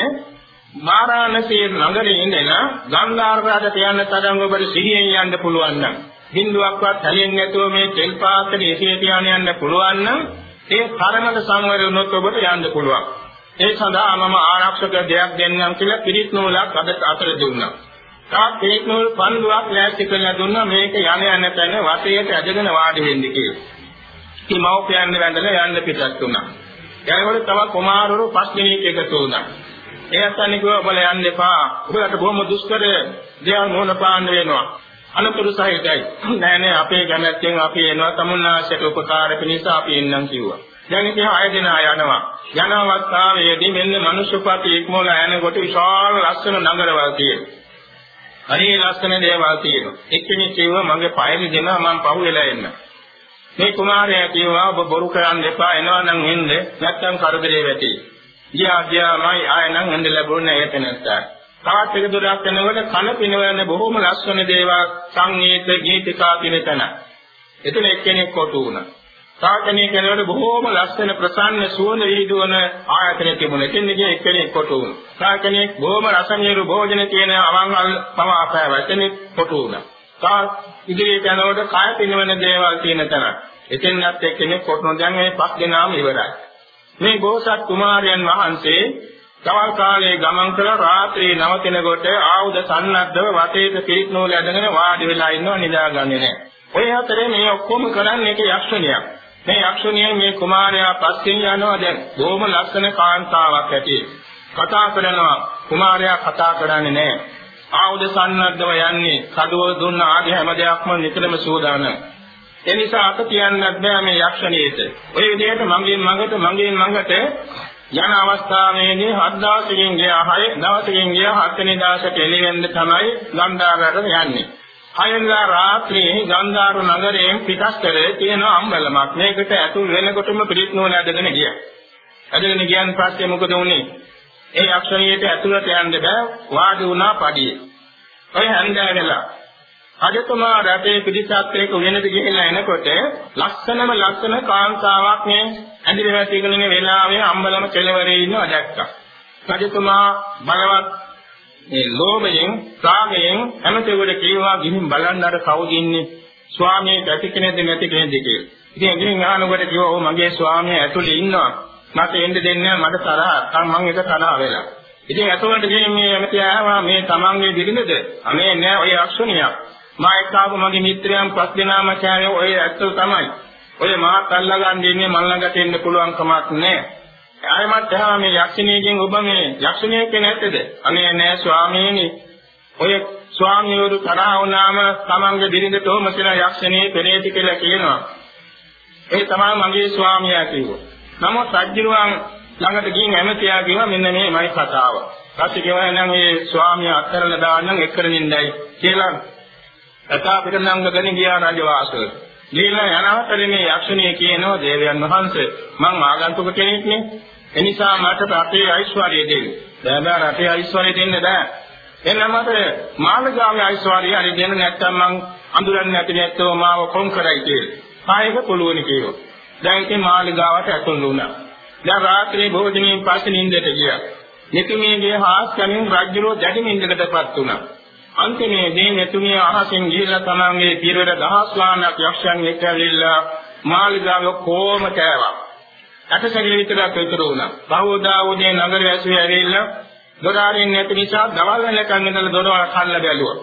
මාරාණසී නගරේ ඉඳලා ගංගාර රාජට යන්න තරම් ඔබට සිහියෙන් යන්න පුළුවන් නම් බින්දුවක්වත් හැලෙන්නේ නැතුව මේ තෙල් පාත්‍රයේ එසේ තියාන යන්න පුළුවන් නම් ඒ තරමක සංවර වුණොත් ඔබට යන්න පුළුවන්. ඒ සඳහා මම ආරක්ෂක දෙයක් දෙන්නම් කියලා පිරිත් නූලක් අද අතර දුන්නා. තාත් පිරිත් නූල් පන්දුවක් ලෑස්ති කරලා දුන්නා මේක යන යන තැන වටේට ඇදගෙන වාඩි වෙන්න කියලා. ඉතින් මව්පියන් වැඳලා යන්න පිටත් වුණා. ඊළඟට තව කුමාරවරු පස් දිනක් එකතු වුණා. ඒ අතන්නේ කිව්වා ඔබලා යන්න එපා. ඔබලට බොහොම දුෂ්කර දේවල් මොන පාන්න වෙනවා. අනතුරු සහිතයි. නෑ නෑ අපේ කැමැත්තෙන් අපි එනවා තමුන්නාසයට උපකාර පිණිස අපි එන්නම් කිව්වා. දැන් ඉතින් ආය දෙනා යනවා. යන අවස්ථාවේදී මෙන්න මනුෂ්‍යපති ඉක්මෝලා යනකොට විශාල ලස්සන නගරවල් තියෙනවා. හරි ලස්සන දේවල් තියෙනවා. එක්කෙනෙක් කිව්වා මගේ පයරි දෙනවා මම පහුවෙලා එන්න. මේ කුමාරයා කිව්වා ඔබ බොරු කරන්න එපා එනවා නම් එන්න නැත්නම් කරදරේ වැටේ. ගියා ගියාමයි ආය නම් හඳ ලැබුණේ ඒක නැත්තා. තවත් එක දොරක් යනකොට කන පිනවන බොහොම ලස්සන දේවල් සංගීත ගීතිකා පිනතන. එතන එක්කෙනෙක් කොටු වුණා. සාකණේ කෙනෙකුට බොහෝම ලස්සන ප්‍රසන්න සුවඳ විහිදුවන ආයතන තිබුණා. එතන ගිය එක්කෙනෙක් කොටු වුණා. සාකණේ බොහොම රසමීරු භෝජන තියෙන අවංගල් තම අපෑව එතනෙක් කොටු වුණා. තා ඉදිරියට යනකොට කාය පිනවන දේවල් තියෙන තැන. එතෙන්වත් එක්කෙනෙක් කොටුන දැන් මේ පස් දෙනාම ඉවරයි. මේ බෝසත් කුමාරයන් වහන්සේ දවල් කාලයේ ගමන් කළ රාත්‍රියේ නවතිනකොට ආයුධ සන්නද්ධව වටේට පිරිත් නූල ඇදගෙන වාඩි වෙලා ඉන්නව නිදාගන්නේ නැහැ. ඔය අතරේ මේ ඔක්කොම කරන්නේ එක යක්ෂණියක්. මේ යක්ෂණිය මේ කුමාරයා පස්සෙන් යනවා දැන් බොහොම ලස්සන කාන්තාවක් ඇති. කතා කරනවා කුමාරයා කතා කරන්නේ නැහැ. ආයුධ සන්නද්ධව යන්නේ කඩුව දුන්න ආදී හැම දෙයක්ම නිතරම සූදානම්. ඒ නිසා අත තියන්නත් බෑ මේ යක්ෂණියට. ඔය විදිහට මංගෙන් මඟට මංගෙන් මඟට යන අවස්ථාවේදී හත් දවසකින් ගියා හය දවසකින් ගියා හත් වෙනි දවසට එළියෙන්ද තමයි ගන්ධාරයට යන්නේ. හයවෙනිදා රාත්‍රියේ ගන්ධාර නගරයෙන් පිටස්තර තියෙන අම්බලමක්. මේකට ඇතුල් වෙනකොටම පිළිත් නෝන ඇදගෙන ගියා. ඇදගෙන ගියන් පස්සේ මොකද වුනේ? ඒ යක්ෂණියට ඇතුළට යන්න බෑ වාඩි වුණා පඩියේ. ඔය හන්දෑ වෙලා රජතුමා රටේ පිටිසත් එක්ක වෙනද ගිහිල්ලා එනකොට ලස්සනම ලස්සන කාන්තාවක් මේ ඇඳිලි වැටිගෙන ඉන්න වෙලාවේ අම්බලම කෙළවරේ ඉන්නවා දැක්කා. රජතුමා බලවත් මේ ලෝභයෙන් රාගයෙන් හැමතෙකුට කීවා ගිහින් බලන්න අර කවුද ඉන්නේ ස්වාමී ඇති කෙනෙක්ද නැති කෙනෙක්ද කියලා. ඉතින් ගිහින් අහනකොට කිව්වා ඔව් මගේ ස්වාමී ඇතුලේ ඉන්නවා. මට එන්න දෙන්නේ මට තරහ. මම ඒක තරහ වෙලා. ඉතින් ඇතුළට ගිහින් මේ ඇමති ආවා මේ තමන්ගේ බිරිඳද? අනේ නෑ ඔය අක්ෂණියක්. මා එක්කාව මගේ මිත්‍රයන් පස් දෙනාම කෑවේ ඔය ඇත්තෝ තමයි. ඔය මාත් අල්ලගන්න ඉන්නේ මල් ළඟට එන්න පුළුවන් කමක් නෑ. ආයමත් එහා මේ යක්ෂණියකින් ඔබ මේ යක්ෂණිය කෙනෙක් නැත්තේද? අනේ නෑ ස්වාමීනි. ඔය ස්වාමියවරු තරහ වුණාම තමන්ගේ බිරිඳට ඔහොම කියලා යක්ෂණිය පෙරේති කියලා කියනවා. ඒ තමයි මගේ ස්වාමියා කිව්වා. නමුත් රජුරුවන් ළඟට ගිහින් ඇමතියා කිව්වා මෙන්න මේමයි කතාව. පස්සේ කිව්වා නම් මේ ස්වාමියා අත්හැරලා දාන්නම් එක්කරනින්දයි කියලා කතා පිටනංගගෙන ගියා රජවාසල. ගිහිල්ලා යනවතරේ මේ යක්ෂණිය කියනවා දේවයන් වහන්සේ මං ආගන්තුක කෙනෙක් නේ. එනිසා මට රටේ ඓශ්වර්යය දෙන්න. බෑ බෑ රටේ ඓශ්වර්යය දෙන්න බෑ. එන්න මට මාළගාමේ ඓශ්වර්යය හරි දෙන්න නැත්තම් මං අඳුරන්නේ නැති නැත්තෝ මාව කොම් කරයි කියලා. කායක පුළුවන් කියනවා. දැන් ඉතින් මාළිගාවට ඇතුල් වුණා. දැන් රාත්‍රී භෝජනයෙන් පස්සේ නිින්දට ගියා. නිතුමියගේ හාස්කමින් රජුරෝ දැඩි නිින්දකටපත් වුණා. අන්තිමේදී මෙතුමිය අහසින් ගිහිලා තමන්ගේ පිරවර දහස් ගාණක් යක්ෂයන් එක්ක ඇවිල්ලා මාළිගාව කොම කෑවා. ඇටසැකිලි විතරක් විතර වුණා. බහුදා උදේ නගර ඇසුවේ ඇවිල්ලා දොරාරින් නැති නිසා දවල් වෙනකන් ඉඳලා දොරවල් කල්ලා බැලුවා.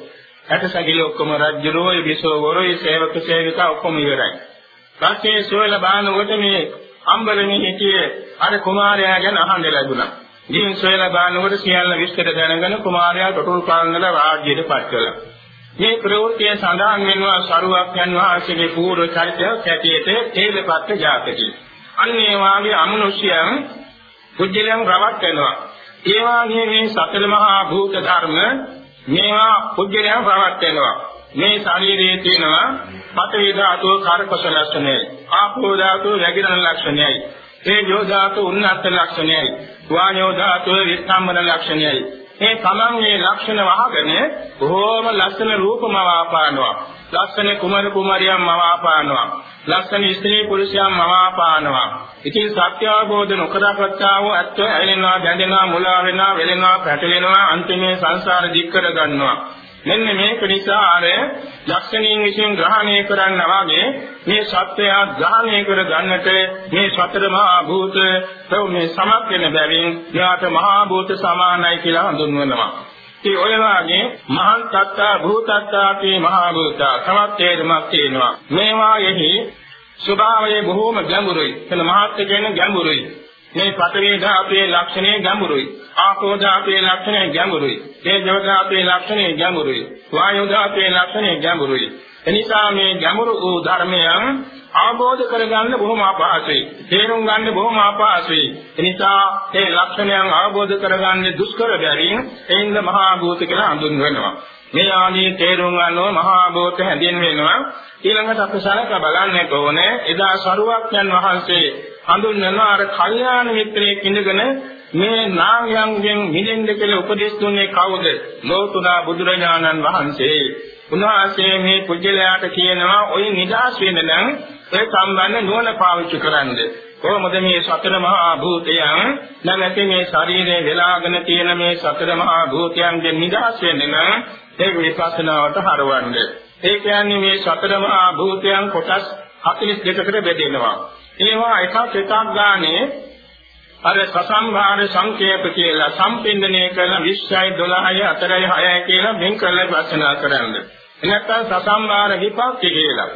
ඇටසැකිලි ඔක්කොම රජුරෝයි බිසෝවරෝයි සේවක සේවිකා ඔක්කොම ඉවරයි. පස්සේ සොයල බානකොට මේ අම්බලමේ හිටියේ අර කුමාරයා ගැන අහන්න ලැබුණා. ඉතින් සොයලා බලනකොට සියල්ල විස්තර දැනගෙන කුමාරයා තොටුල් පාලනල රාජ්‍යයට පත් කළා. මේ ප්‍රවෘත්තිය සඳහන් වෙනවා සරුවක්යන් වහන්සේගේ පූර්ව චරිතය කැටියට තේලපත්ත ජාතකී. අන්න ඒ වාගේ අමනුෂ්‍යයන් පුජ්‍යලයන් රවත් වෙනවා. ඒ වාගේ මේ සතර මහා භූත ධර්ම මේවා පුජ්‍යලයන් රවත් වෙනවා. මේ ශරීරයේ තියෙනවා පඨවි ධාතුව කාර්කස ලක්ෂණයයි. ආපෝ ධාතුව වැగిරණ ලක්ෂණයයි. තේජෝ ධාතු උන්නත් ලක්ෂණයයි. වායෝ ධාතු විස්තම්බන ලක්ෂණයයි. මේ තමන්ගේ ලක්ෂණ වහගෙන බොහෝම ලස්සන රූපම වාපානවා. ලස්සන කුමර කුමාරියන් මවාපානවා. ලස්සන ස්ත්‍රී පුරුෂයන් මවාපානවා. ඉතින් සත්‍ය අවබෝධ නොකරගත්තා වූ ඇත්ත ඇලෙනවා බැඳෙනවා මුලා වෙනවා වෙලෙනවා පැටලෙනවා අන්තිමේ සංසාර දික් කර ගන්නවා. මෙන්න මේක නිසා අර යක්ෂණීන් විසින් ග්‍රහණය කරන්නා වගේ මේ සත්‍යය ග්‍රහණය කර ගන්නට මේ සතර මහා භූත මේ සමත් වෙන බැවින් යාට මහා භූත සමානයි කියලා හඳුන්වනවා. ඒ ඔය වාගේ මහල් තත්තා භූතත්තා කී මහා භූත සමත්යේමක් තියෙනවා. මේවායෙහි ස්වභාවය බොහෝම ගැඹුරුයි. එතන මහත්ය කියන ගැඹුරුයි. මේ පඨවි ධාතුවේ ලක්ෂණය ගැඹුරුයි. ආපෝ ධාතුවේ ලක්ෂණය ගැඹුරුයි. තේජෝ ධාතුවේ ලක්ෂණය ගැඹුරුයි. වායෝ ධාතුවේ ලක්ෂණය ගැඹුරුයි. එනිසා මේ ගැඹුරු වූ ධර්මයන් අවබෝධ කරගන්න බොහොම අපහසුයි. තේරුම් ගන්න බොහොම අපහසුයි. එනිසා මේ ලක්ෂණයන් අවබෝධ කරගන්න දුෂ්කර බැවින් එයින්ද මහා භූත කියලා හඳුන්වනවා. මේ ආදී තේරුම් ගන්නව මහා භූත හැඳින්වෙනවා. ඊළඟට අපි සලක බලන්නට ඕනේ එදා සරුවක්යන් වහන්සේ හඳුන්වනවා අර කල්යාණ මිත්‍රයෙක් ඉඳගෙන මේ නාගයන්ගෙන් මිදෙන්න කියලා උපදෙස් දුන්නේ කවුද? ලෝතුරා බුදුරජාණන් වහන්සේ. උන්වහන්සේ මේ පුජ්‍යලයාට කියනවා ඔය නිදාස් වෙන්න නම් ඒ සම්බන්ධ නුවණ පාවිච්චි කරන්න. කොහොමද මේ සතර මහා භූතයන් නැමැති මේ ශරීරයේ වෙලාගෙන තියෙන මේ සතර මහා භූතයන්ගෙන් නිදහස් වෙන්න නම් ඒක විපස්සනාවට හරවන්නේ. ඒ කියන්නේ මේ සතර මහා භූතයන් කොටස් 42කට බෙදෙනවා. ඒවා එකක් එකක් ගානේ අර සසංඝාර සංකේප කියලා සම්පින්දණය කරන 20යි 12යි 4යි 6යි කියලා වෙන් කරලා වචනා කරන්නේ. එනත්තම් සසංඝාර විපාක කියලා.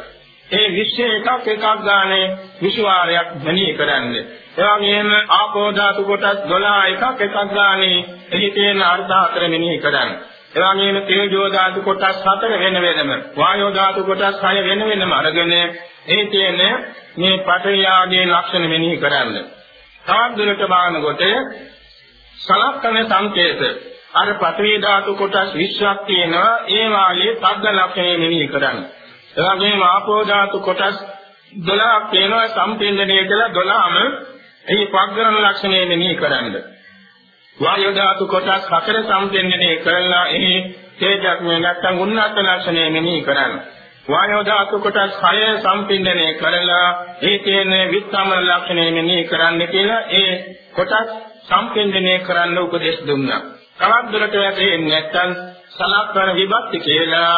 ඒ විශ්ේ එකක් එකක් ගානේ විශ්වාරයක් මෙනෙහි කරන්නේ. ඒ වගේම ආපෝ ධාතු කොටස් 12 එකක් එකක් ගානේ එහි තියෙන අර්ථ හතර මෙනෙහි කරන්නේ. ඒ වගේම තේජෝ ධාතු කොටස් හතර වෙන වෙනම වායෝ ධාතු කොටස් හය වෙන වෙනම අරගෙන ඒ තියෙන මේ පඨවියාගේ ලක්ෂණ මෙනෙහි කරන්න. තවත් දුරට බලනකොට සලක්කන සංකේත අර පඨවි ධාතු කොටස් 20ක් තියෙනවා ඒ වාගේ සද්ද ලක්ෂණය මෙනෙහි කරන්න. ඒ වගේම ආපෝ ධාතු කොටස් 12ක් තියෙනවා සම්පින්දණය කියලා 12ම එහි පග්ගරණ ලක්ෂණය මෙනෙහි කරන්න. වායු ධාතු කොටස් හතර සම්පෙන්නනේ කරලා එහි තේජක් මේ නැත්තම් උන්නත් ලක්ෂණය මෙනෙහි කරන්න. වායු ධාතු කොටස් හය සම්පින්නනේ කරලා ඒ තියෙන විත්තමන ලක්ෂණය මෙනෙහි කරන්න කියලා ඒ කොටස් සම්පින්නනේ කරන්න උපදෙස් දුන්නා. තවත් දුරට වැටෙන්නේ නැත්තම් සලක්වන විභක්ති කියලා.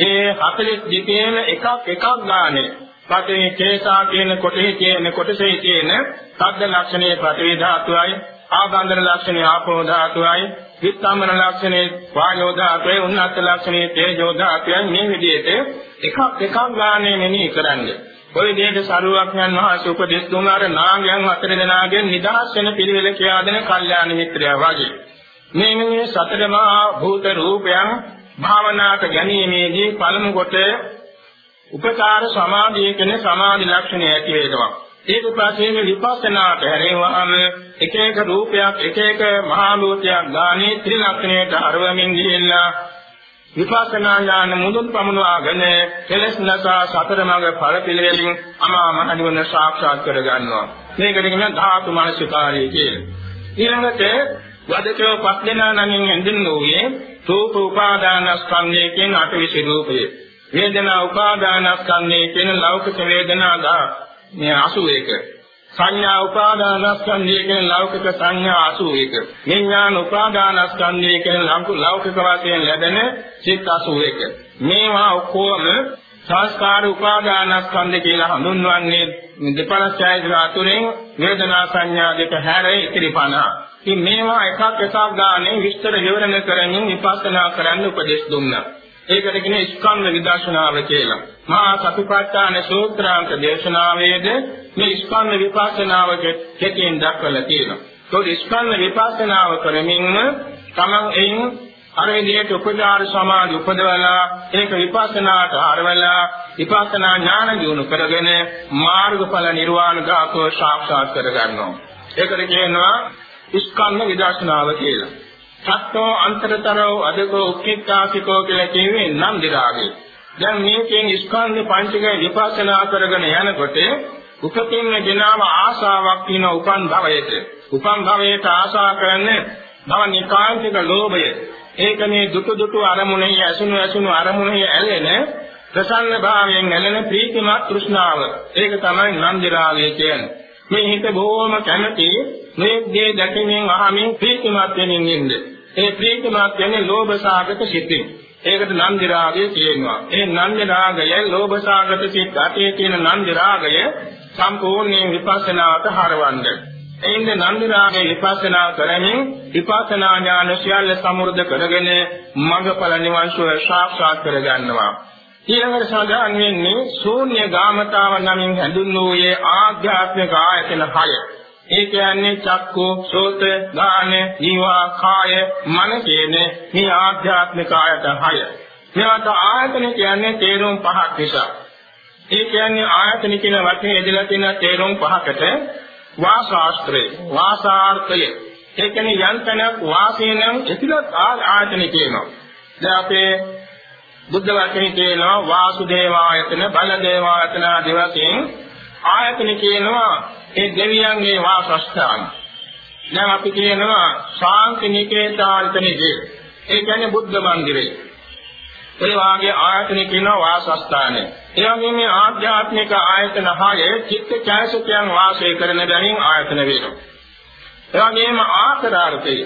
ඒ 42 එකක් එකක් ගානේ. පතේ කේසා කියන කොටේ කියන කොටසේ තියෙන සද්ද ලක්ෂණයේ ප්‍රතිවි ධාතුවයි. ආගන්ධන ලක්ෂණය ආපෝ ධාතුවයි විත්තම්මන ලක්ෂණය වායෝ ධාතුවයි උන්නත් ලක්ෂණය තේජෝ ධාතුවයි මේ විදිහට එකක් එකක් ගානේ මෙනෙහි කරන්නේ. ඔය විදිහට සරුවක්යන් වහන්සේ උපදෙස් දුන්න අර නාගයන් හතර දෙනාගෙන් නිදහස් වෙන පිළිවෙල කියා දෙන කල්යාණ මිත්‍රයා වගේ. මේ මේ සතර මහා භූත රූපයන් භාවනාට ගැනීමේදී පළමු කොට උපචාර සමාධිය කියන සමාධි ලක්ෂණය ඇති වෙනවා. ඒක පස්සේ විපස්සනාට හැරෙවම එක එක රූපයක් එක එක මහා ලෝකයක් ගානේ ත්‍රිලක්ෂණයට අරවමින් ගිහිල්ලා විපස්සනා ඥාන මුදුන් පමුණවාගෙන කෙලස් නැසා සතර මඟ ඵල පිළිවෙලින් අමා මහ නිවන සාක්ෂාත් කර ගන්නවා. මේකට කියන ධාතු මනසිකාරය කියලා. ඊළඟට වදකෝ පස් දෙනා නමින් හඳුන්වන්නේ රූප උපාදානස්කන්ධය කියන අටවිසි රූපය. වේදනා උපාදානස්කන්ධය කියන ලෞකික වේදනා දා මේ 81 සංඥා උපාදානස්කන්ධය කියන ලෞකික සංඥා 81 විඥාන උපාදානස්කන්ධය කියන ලෞකික වශයෙන් ලැබෙන සිත් 81 මේවා ඔක්කොම සංස්කාර උපාදානස්කන්ධ කියලා හඳුන්වන්නේ දෙපළස්යයි අතුරෙන් වේදනා සංඥා දෙක හැර ඉතිරි 50. ඉතින් මේවා එකක් එකක් ගානේ විස්තර විවරණ කරමින් විපස්සනා කරන්න උපදෙස් දුන්නා. ඒකට කියන ස්කන්ධ විදර්ශනාව කියලා. මහා සතිපට්ඨාන සූත්‍රාන්ත දේශනාවේද මේ ස්කන්ධ විපස්සනාව කෙටියෙන් දක්වලා තියෙනවා. ඒකෝ ස්කන්ධ විපස්සනාව කරමින්ම තමන් එයින් අර විදිහට උපචාර සමාධි උපදවලා ඒක විපස්සනාට හරවලා විපස්සනා ඥාන දිනු කරගෙන මාර්ගඵල නිර්වාණ ධාතුව සාක්ෂාත් කර ගන්නවා. ඒකට කියනවා ස්කන්ධ විදර්ශනාව කියලා. සත්‍යෝ අන්තරතරෝ අදකෝ උක්කිට්ඨාසිකෝ කියලා කියවේ නම් දිරාගේ. දැන් මේකෙන් ස්කන්ධ පංචකය විපස්සනා කරගෙන යනකොට උපතින් ජනාව ආශාවක් තියෙන උපන් භවයට. උපන් භවයට ආශා කරන්නේ භව නිකාන්තික ලෝභය. ඒක මේ දුටු දුටු අරමුණේ ඇසුණු ඇසුණු අරමුණේ ඇලෙන ප්‍රසන්න භාවයෙන් ඇලෙන ප්‍රීතිමත් තෘෂ්ණාව. ඒක තමයි නන්දිරාගය කියන්නේ. මේ හිත බොහොම කැමති මේ දේ දැකීමෙන් අහමින් ප්‍රීතිමත් වෙමින් ඉන්නේ. ඒ ප්‍රීතිමත් වෙන්නේ ලෝභ සාගත සිතින්. ඒකට නන්දි රාගය කියනවා. ඒ නන්දි රාගය ලෝභ සාගත සිත් අතේ තියෙන නන්දි රාගය සම්පූර්ණයෙන් විපස්සනාට හරවන්නේ. එයින්ද නන්දි රාගය විපස්සනා කරමින් විපස්සනා ඥාන සියල්ල සමුර්ධ කරගෙන මඟඵල නිවන් සුව සාක්ෂාත් කර ගන්නවා. ඊළඟට සඳහන් වෙන්නේ ශූන්‍ය ගාමතාව නමින් හැඳින්වුවේ ආධ්‍යාත්මික ආයතන 6. ඒ කියන්නේ චක්කු, සෝත, ගාන, ජීවා, කාය, මන කියන මේ ආධ්‍යාත්මික ආයතන හය. මේවට ආයතන කියන්නේ තේරුම් පහක් නිසා. ඒ කියන්නේ ආයතන කියන වචනේ එදලා තියෙන තේරුම් පහකට වාසාස්ත්‍රය, වාසාර්ථය. ඒ කියන්නේ යන්තනක් වාසේනම් එතිලත් ආයතන කියනවා. දැන් අපේ බුද්ධ වචනේ කියනවා වාසුදේවායතන, බලදේවායතන ආදී වශයෙන් ආයතන කියනවා ඒ දෙවියන්ගේ වාසස්ථාන. දැන් අපි කියනවා ශාන්ති නිකේතාන්තනේ ඒ කියන්නේ බුද්ධ මන්දිරය. ඒ වාගේ ආයතන කියනවා වාසස්ථානය. ඒ වගේම මේ ආධ්‍යාත්මික ආයතන හයේ චිත්ත ඡායසකයන් වාසය කරන බැවින් ආයතන වෙනවා. ඒ වගේම ආකාරාර්ථය.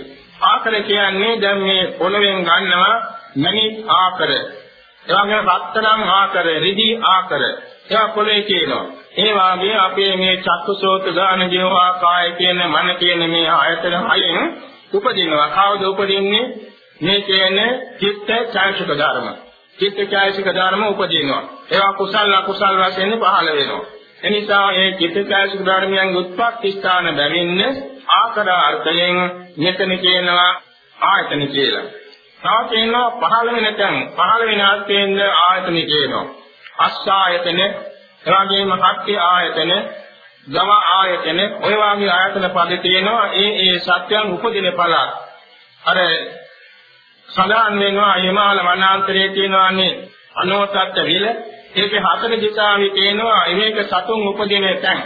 ආකාර කියන්නේ දැන් මේ පොළවෙන් ගන්නවා මණික් ආකාර. ඒ වගේම රත්තරන් ආකාර, රිදී ආකාර. ඒවා පොළවේ කියනවා. ඒ වාගේ අපේ මේ චක්කසෝත ගාන ජීවා කාය කියන මන කියන මේ ආයතන හයෙන් උපදිනවා. කවුද උපදින්නේ? මේ කියන්නේ චිත්ත චෛතසික ධර්ම. චිත්තචෛසික ධර්ම උපදිනවා. ඒවා කුසල අකුසල වශයෙන් පහළ වෙනවා. එනිසා මේ චිත්තචෛසික ධර්මයන් උත්පත්ති ස්ථාන බැවින්න ආකර අර්ථයෙන් මෙතන කියනවා ආයතන කියලා. තව කියනවා පහළ වෙන තැන් පහළ වෙන අර්ථයෙන් ආයතන කියනවා. අස්සායතන එවාගෙම හත්ති ආයතන ගම ආයතන ඔය වාගේ ආයතන පද තියෙනවා. ඒ ඒ සත්‍යයන් උපදින පළ. අර සඳහන් වෙනවා හිමාල වනාන්තරයේ තියෙනවානේ අනෝතත්ත විල. ඒකේ හතර දිශාවේ තියෙනවා. මේක සතුන් උපදින තැන්.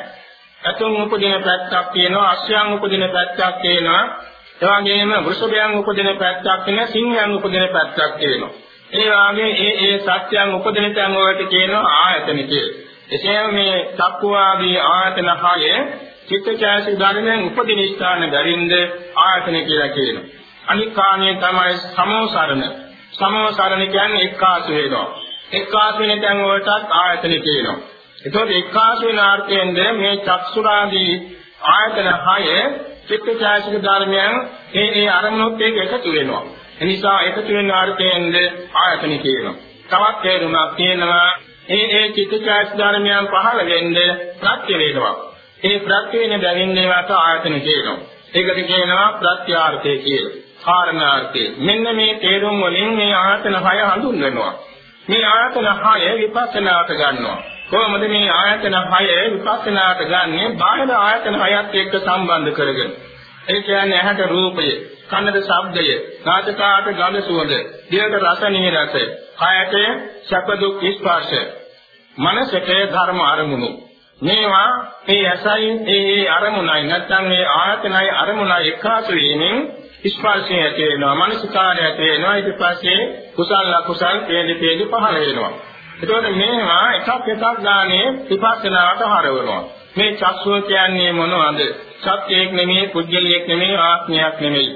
සතුන් උපදින පැත්තක් තියෙනවා. අශ්වයන් උපදින පැත්තක් තියෙනවා. එවාගෙම වෘෂභයන් උපදින පැත්තක් තියෙනවා. සිංහයන් උපදින පැත්තක් තියෙනවා. ඒ වාගේ ඒ ඒ සත්‍යයන් උපදින තැන් වලට කියනවා ආයතන කියලා එසේම මේ චක්කුවාදී ආයතන හය චිත්තචෛතසික ධර්මයන් උපදින ස්ථාන දරින්ද ආයතන කියලා කියනවා. අනික් කාණේ තමයි සමෝසරණ. සමෝසරණ කියන්නේ එක්කාසු වෙනවා. එක්කාසු වෙන තැන් වලටත් ආයතන කියනවා. ඒතකොට එක්කාසු වෙන අර්ථයෙන්ද මේ චක්සුරාදී ආයතන හය චිත්තචෛතසික ධර්මයන් ඒ ඒ අරමුණුත් එක්ක එකතු වෙනවා. එනිසා එකතු වෙන අර්ථයෙන්ද ආයතන කියනවා. තවත් තේරුමක් තියෙනවා ඒ ඒ චිත්තචෛතසික ධර්මයන් පහළ වෙන්නේ ප්‍රත්‍ය වේදවා. ඒ ප්‍රත්‍ය වෙන බැවින් ඒවට ආයතන කියනවා. ඒකට කියනවා ප්‍රත්‍යාර්ථය කියලා. කාරණාර්ථය. මෙන්න මේ තේරුම් වලින් මේ ආයතන හය හඳුන්වනවා. මේ ආයතන හය විපස්සනාට ගන්නවා. කොහොමද මේ ආයතන හය විපස්සනාට ගන්නෙ? බාහිර ආයතන හයත් එක්ක සම්බන්ධ කරගෙන. ඒ කියන්නේ ඇහැට රූපය, කනට ශබ්දය, නාසකාට ගඳ සුවඳ, දිවට රස නිරස, කයට සැප දුක් ස්පර්ශ, මනසට ධර්ම අරමුණු. මේවා මේ ඇසයි ඒ අරමුණයි නැත්නම් මේ ආයතනයි අරමුණයි එකාසු වීමෙන් ස්පර්ශය ඇති වෙනවා, මනසිකාරය ඇති වෙනවා, ඊට පස්සේ කුසල අකුසල හේදි හේදි පහළ වෙනවා. එතකොට මේවා එකක් එකක් ගානේ විපස්සනාවට හරවනවා. මේ චක්ෂුව කියන්නේ මොනවද? සත්‍යයක් නෙමෙයි, පුද්ගලියෙක් නෙමෙයි, ආත්මයක් නෙමෙයි.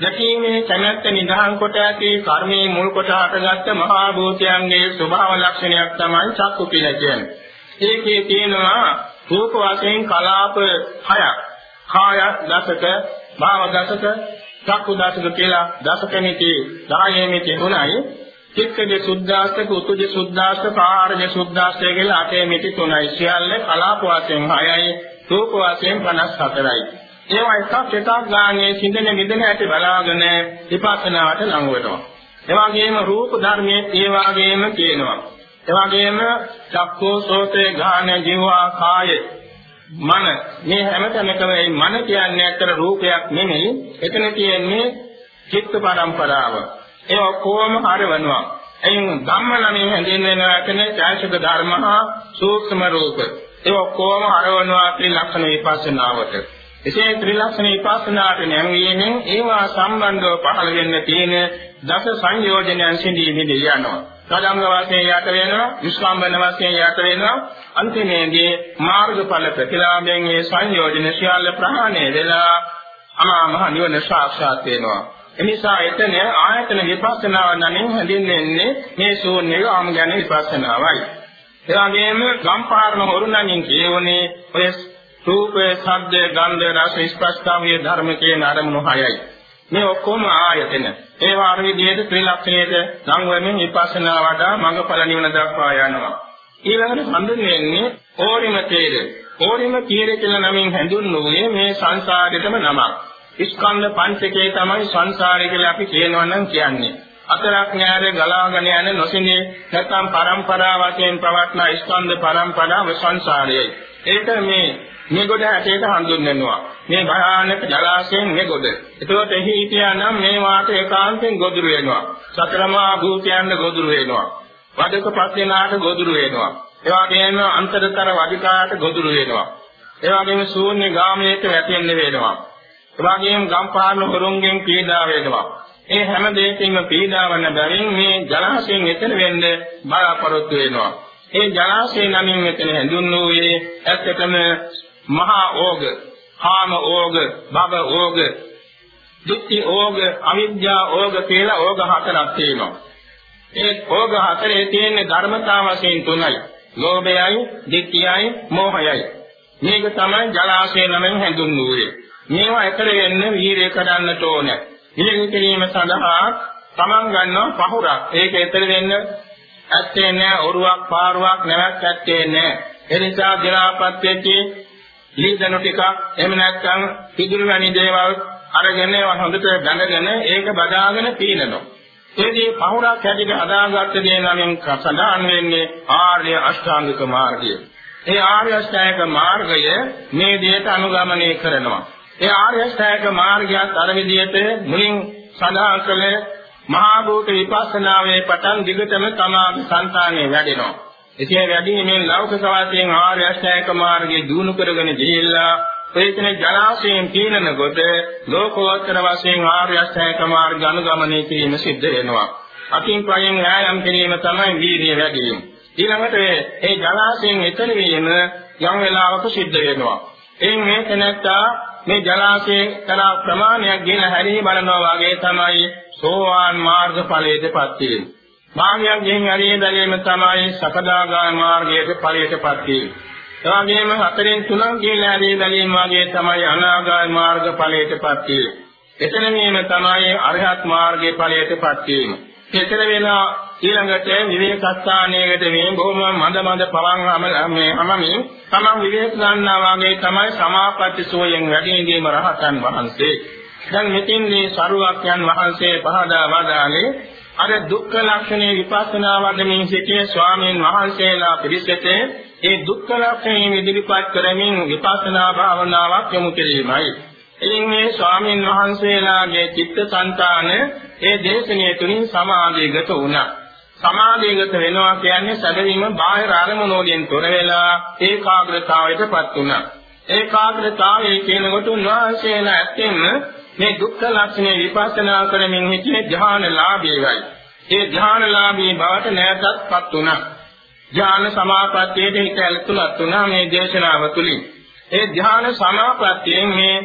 දැකීමේ කැමැත්ත නිදහන් කොට ඇති කර්මයේ මුල් කොට හටගත්ත මහා භූතයන්ගේ ස්වභාව ලක්ෂණයක් තමයි චක්කු කියලා කියන්නේ. ඒකේ තියෙනවා රූප වශයෙන් කලාප හයක්. කාය දසක, භාව දසක, චක්කු දසක කියලා දසකෙනිති 10 මිති තුනයි. චිත්තජ සුද්ධාස්තක, උතුජ සුද්ධාස්තක, ආහාරජ සුද්ධාස්තක කියලා අටේ මිති තුනයි. සියල්ල කලාප වශයෙන් 6යි, රූප වශයෙන් 54යි. ඒවා එකක් එකක් ගානේ සිඳන මිදෙන ඇති බලාගෙන විපස්සනාවට ලං වෙනවා. ඒ වගේම රූප ධර්මයේ ඒ වගේම කියනවා. ඒ වගේම චක්කෝ සෝතේ ගාන ජීවා කාය මන මේ හැමතැනකම මේ මන කියන්නේ ඇත්තට රූපයක් නෙමෙයි. එතන තියෙන්නේ චිත්ත පරම්පරාව. ඒ ඔක්කොම හරවනවා. එයින් ධම්මලමේ හැඳින්වෙන ඇතන ඡායසික ධර්ම හා සූක්ෂම රූප. ඒ ඔක්කොම හරවනවා ත්‍රිලක්ෂණ විපස්සනාවට. එසේ ත්‍රිලක්ෂණ විපස්සනාට නැංවීමෙන් ඒවා සම්බන්ධව පහළ වෙන්න තියෙන දස සංයෝජනයන් සිඳී මිදී යනවා. සාධංග වශයෙන් යට වෙනවා, විස්කම්බන වශයෙන් යට වෙනවා. අන්තිමේදී මාර්ගඵල ප්‍රතිලාභයෙන් මේ සංයෝජන සියල්ල ප්‍රහාණය වෙලා අමා මහ නිවන සාක්ෂාත් වෙනවා. එනිසා එතන ආයතන විපස්සනාව නම් හැඳින්වෙන්නේ මේ ශූන්‍යය ආම ගැන විපස්සනාවයි. ඒ වගේම ගම්පාරණ හොරුණන්ගෙන් කියවනේ ඔය රූප, ශබ්ද, ගන්ධ, රස, ස්පර්ශාමිය ධර්ම කියන අරමුණු හයයි. මේ ඔක්කොම ආයතන. ඒ වාර විදිහට ත්‍රිලක්ෂණයට නම් වෙමින් විපස්සනා වඩා මඟඵල නිවන දක්වා යනවා. ඊළඟට හඳුන්වන්නේ ඕරිම තේර. ඕරිම තේර කියලා නමින් හැඳුන්වන්නේ මේ සංසාරෙටම නමක්. ස්කන්ධ පංචකේ තමයි සංසාරය කියලා අපි කියනවා නම් කියන්නේ. අතරක් න්යාය ගලාගෙන යන නොසිනේ නැත්නම් પરම්පරා වශයෙන් පවත්න ස්කන්ධ પરම්පරාව සංසාරයයි. ඒක මේ මෙගොඩ හැටේට හඳුන්වනවා. මේ භයානක ජලාශයෙන් මෙගොඩ. ඒතකොට එහි හිටියානම් මේ වාට ඒකාන්තයෙන් ගොදුරු වෙනවා. සතරමා භූතයන්ට ගොදුරු වෙනවා. වදක පස්වෙනාට ගොදුරු වෙනවා. ඒ වගේම අන්තරතර වදිකාට ගොදුරු වෙනවා. ඒ වගේම ශූන්‍ය ගාමයට වැටෙන්න වෙනවා. ඒ වගේම ගම්පාන හොරුන්ගෙන් පීඩා වෙනවා. ඒ හැම දෙයකින්ම පීඩා වන බැවින් මේ ජලාශයෙන් එතර වෙන්න බලාපොරොත්තු වෙනවා. ඒ ජලාශය නමින් මෙතන හැඳුන්වුවේ ඇත්තටම මහා ඕග, කාම ඕග, භව ඕග, ditthi ඕග, අවිද්‍යා ඕග කියලා ඕග හතරක් තියෙනවා. ඒ ඕග හතරේ තියෙන ධර්මතා වශයෙන් තුනයි. ලෝභයයි, ditthiyයි, මෝහයයි. මේක තමයි ජලාශය නමින් හැඳුන්වුවේ. මේවා එකල වෙන්න වීරය කරන්නට ඕනේ. විලං කිරීම සඳහා තමන් ගන්නවා පහුරක්. ඒක ඊතර වෙන්න ඇත්තේ නැහැ ඔරුවක් පාරුවක් නැවක් ඇත්තේ නැහැ. ඒ නිසා දිනාපත් වෙච්චි ලීදනු ටිකක් එහෙම නැත්නම් පිදුරු වැනි දේවල් අරගෙන හොඳට බැඳගෙන ඒක බදාගෙන පීනනවා. ඒදී පහුරක් හැදිට අදාගත්ත දේ නමින් සඳහන් වෙන්නේ ආර්ය අෂ්ටාංගික මාර්ගය. ඒ ආර්ය අෂ්ටාංගික මාර්ගය මේ දෙයට අනුගමනය කරනවා. ඒ ආර්ය අෂ්ටාංගික මාර්ගයත් අර විදිහට මුලින් සඳහන් කළේ මහා භූත විපස්සනාවේ පටන් දිගටම තමාගේ సంతානෙ වැඩෙනවා. එසේ වැඩිමෙන් ලෞකික වාසයෙන් ආර්ය අෂ්ටාංගික මාර්ගයේ දිනු කරගෙන ගිහිල්ලා ප්‍රේතන ජලාශයෙන් පීනනකොට ලෝකෝත්තර වශයෙන් ආර්ය අෂ්ටාංගික මාර්ග අනුගමනය කිරීම සිද්ධ වෙනවා. අකින් පයෙන් න්යායම් කිරීම තමයි වීර්ය වැඩි වීම. ඊළඟට ඒ ජලාශයෙන් එතන වීම යම් වෙලාවක සිද්ධ වෙනවා. එයින් මේ තැනත්තා මේ ජලාශයේ කරා ප්‍රමාණයක් ගෙන හැරී බලනවා වගේ තමයි සෝවාන් මාර්ග ඵලයටපත් වීම. මාර්ගයෙන් ගෙන් හැරී බැලීම තමයි සකදාගාමී මාර්ගයටපත් වීම. එවැගේම හතරෙන් තුනක් කියලා ඇදී බැලීම වගේ තමයි අනාගාමී මාර්ග ඵලයටපත් වීම. එතන මේම තමයි අරහත් මාර්ගයේ ඵලයටපත් වීම. එතන වෙලා ඊළඟට විවේකස්ථානයකට මේ බොහොම මඳ මඳ පවන් මේ අමමින් තමන් විවේක ගන්නවා වගේ තමයි සමාපatti සෝයෙන් වැඩිදීම රහතන් වහන්සේ. දැන් මෙතින්දී සරුවක්යන් වහන්සේ පහදා වදාළේ අර දුක්ඛ ලක්ෂණේ විපස්සනා වදමින් සිටියේ ස්වාමීන් වහන්සේලා පිරිසට ඒ දුක්ඛ ලක්ෂණ ඉදිරිපත් කරමින් විපස්සනා භාවනාවක් යොමු කිරීමයි. එයින් මේ ස්වාමීන් වහන්සේලාගේ චිත්තසංතාන ඒ දේශනාව තුලින් සමාධිගත වුණා. සමාධිගත වෙනවා කියන්නේ සැදවීම බාහිර අරමුණු වලින් තොර වෙලා ඒකාග්‍රතාවයටපත් වුණා. ඒකාග්‍රතාවයේ කියනකොට උන්වහන්සේලා ඇත්තෙන්ම මේ දුක්ඛ ලක්ෂණය විපස්සනා කරමින් හිටියේ ධානලාභීවයි. ඒ ධානලාභී බවට නැවතත්පත් වුණා. ධ්‍යාන සමාපත්තියට හිත ඇලතුලත් වුණා මේ දේශනාව තුලින්. ඒ ධ්‍යාන සමාපත්තියෙන් මේ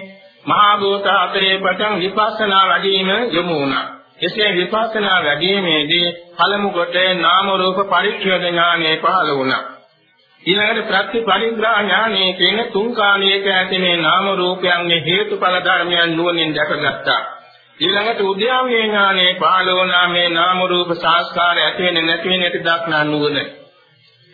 මහා භූත අතරේ පටන් විපස්සනා වැඩිම යොමු වුණා. එසේ විපස්සනා වැඩිීමේදී පළමු කොට නාම රූප පරිච්ඡේද ඥානෙ පහළ වුණා. ඊළඟට ප්‍රතිපරිග්‍රහ ඥානෙ කියන තුන් කාණයක ඇති මේ නාම රූපයන්ගේ හේතුඵල ධර්මයන් නුවණින් දැකගත්තා. ඊළඟට උද්‍යාවේ ඥානෙ පහළ වුණා මේ නාම රූප සංස්කාර ඇති වෙන නැති වෙන ඇති දක්නා නුවණ.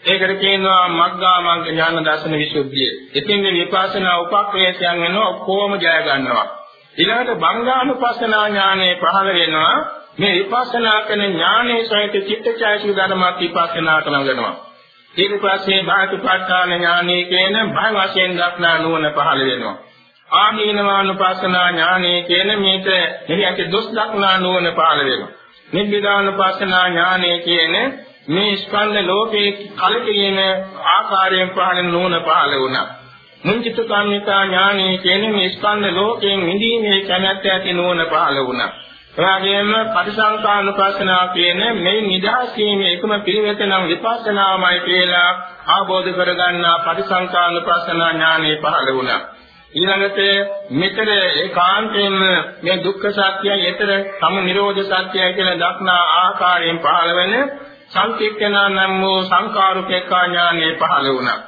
ඒකට කියනවා මග්ගා මග්ග ඥාන දර්ශන විසුද්ධිය. ඉතින් මේ විපස්සනා උපක්‍රේෂයන් වෙනවා ඔක්කොම ජය ගන්නවා. ඊළඟට බංගානුපස්සනා ඥානෙ පහළ වෙනවා. මේ විපස්සනා කරන ඥානයේ සහිත චිත්තචෛතසික ධර්මات විපස්සනාට ළඟනවා. ඊට පස්සේ භාතිපට්ඨාන ඥානෙ කියන භය වශයෙන් දක්නා නුවණ පහළ වෙනවා. ආදීනවානුපස්සනා ඥානෙ කියන මේක එහි දොස් දක්නා නුවණ පහළ වෙනවා. නිබ්බිදානුපස්සනා ඥානෙ කියන්නේ මේ ස්කන්ධ ලෝකයේ කලකිරීම ආකාරයෙන් පහළ නුවණ පහළ වුණා. මුංචිත කාමිතා ඥානෙ කියන්නේ මේ ස්කන්ධ ලෝකයෙන් මිදීමේ කැමැත්ත ඇති නුවණ පහළ වුණා. එවාගෙම පටිසංකානුපස්සනාව කියන මේ නිදහස් වීමේ එකම පිළිවෙත නම් විපස්සනාමයි කියලා ආબોධ කරගන්නා පටිසංකානුපස්සනා ඥානෙ පහළ වුණා. ඊළඟට මෙතන ඒකාන්තයෙන්ම මේ දුක්ඛ සත්‍යය, ඊතර සම නිරෝධ සත්‍යය කියලා දක්නා ආකාරයෙන් පහළ වෙන සංකීර්ණා නම් වූ සංකාරුපේක්ඛා ඥානෙ පහළ වුණා.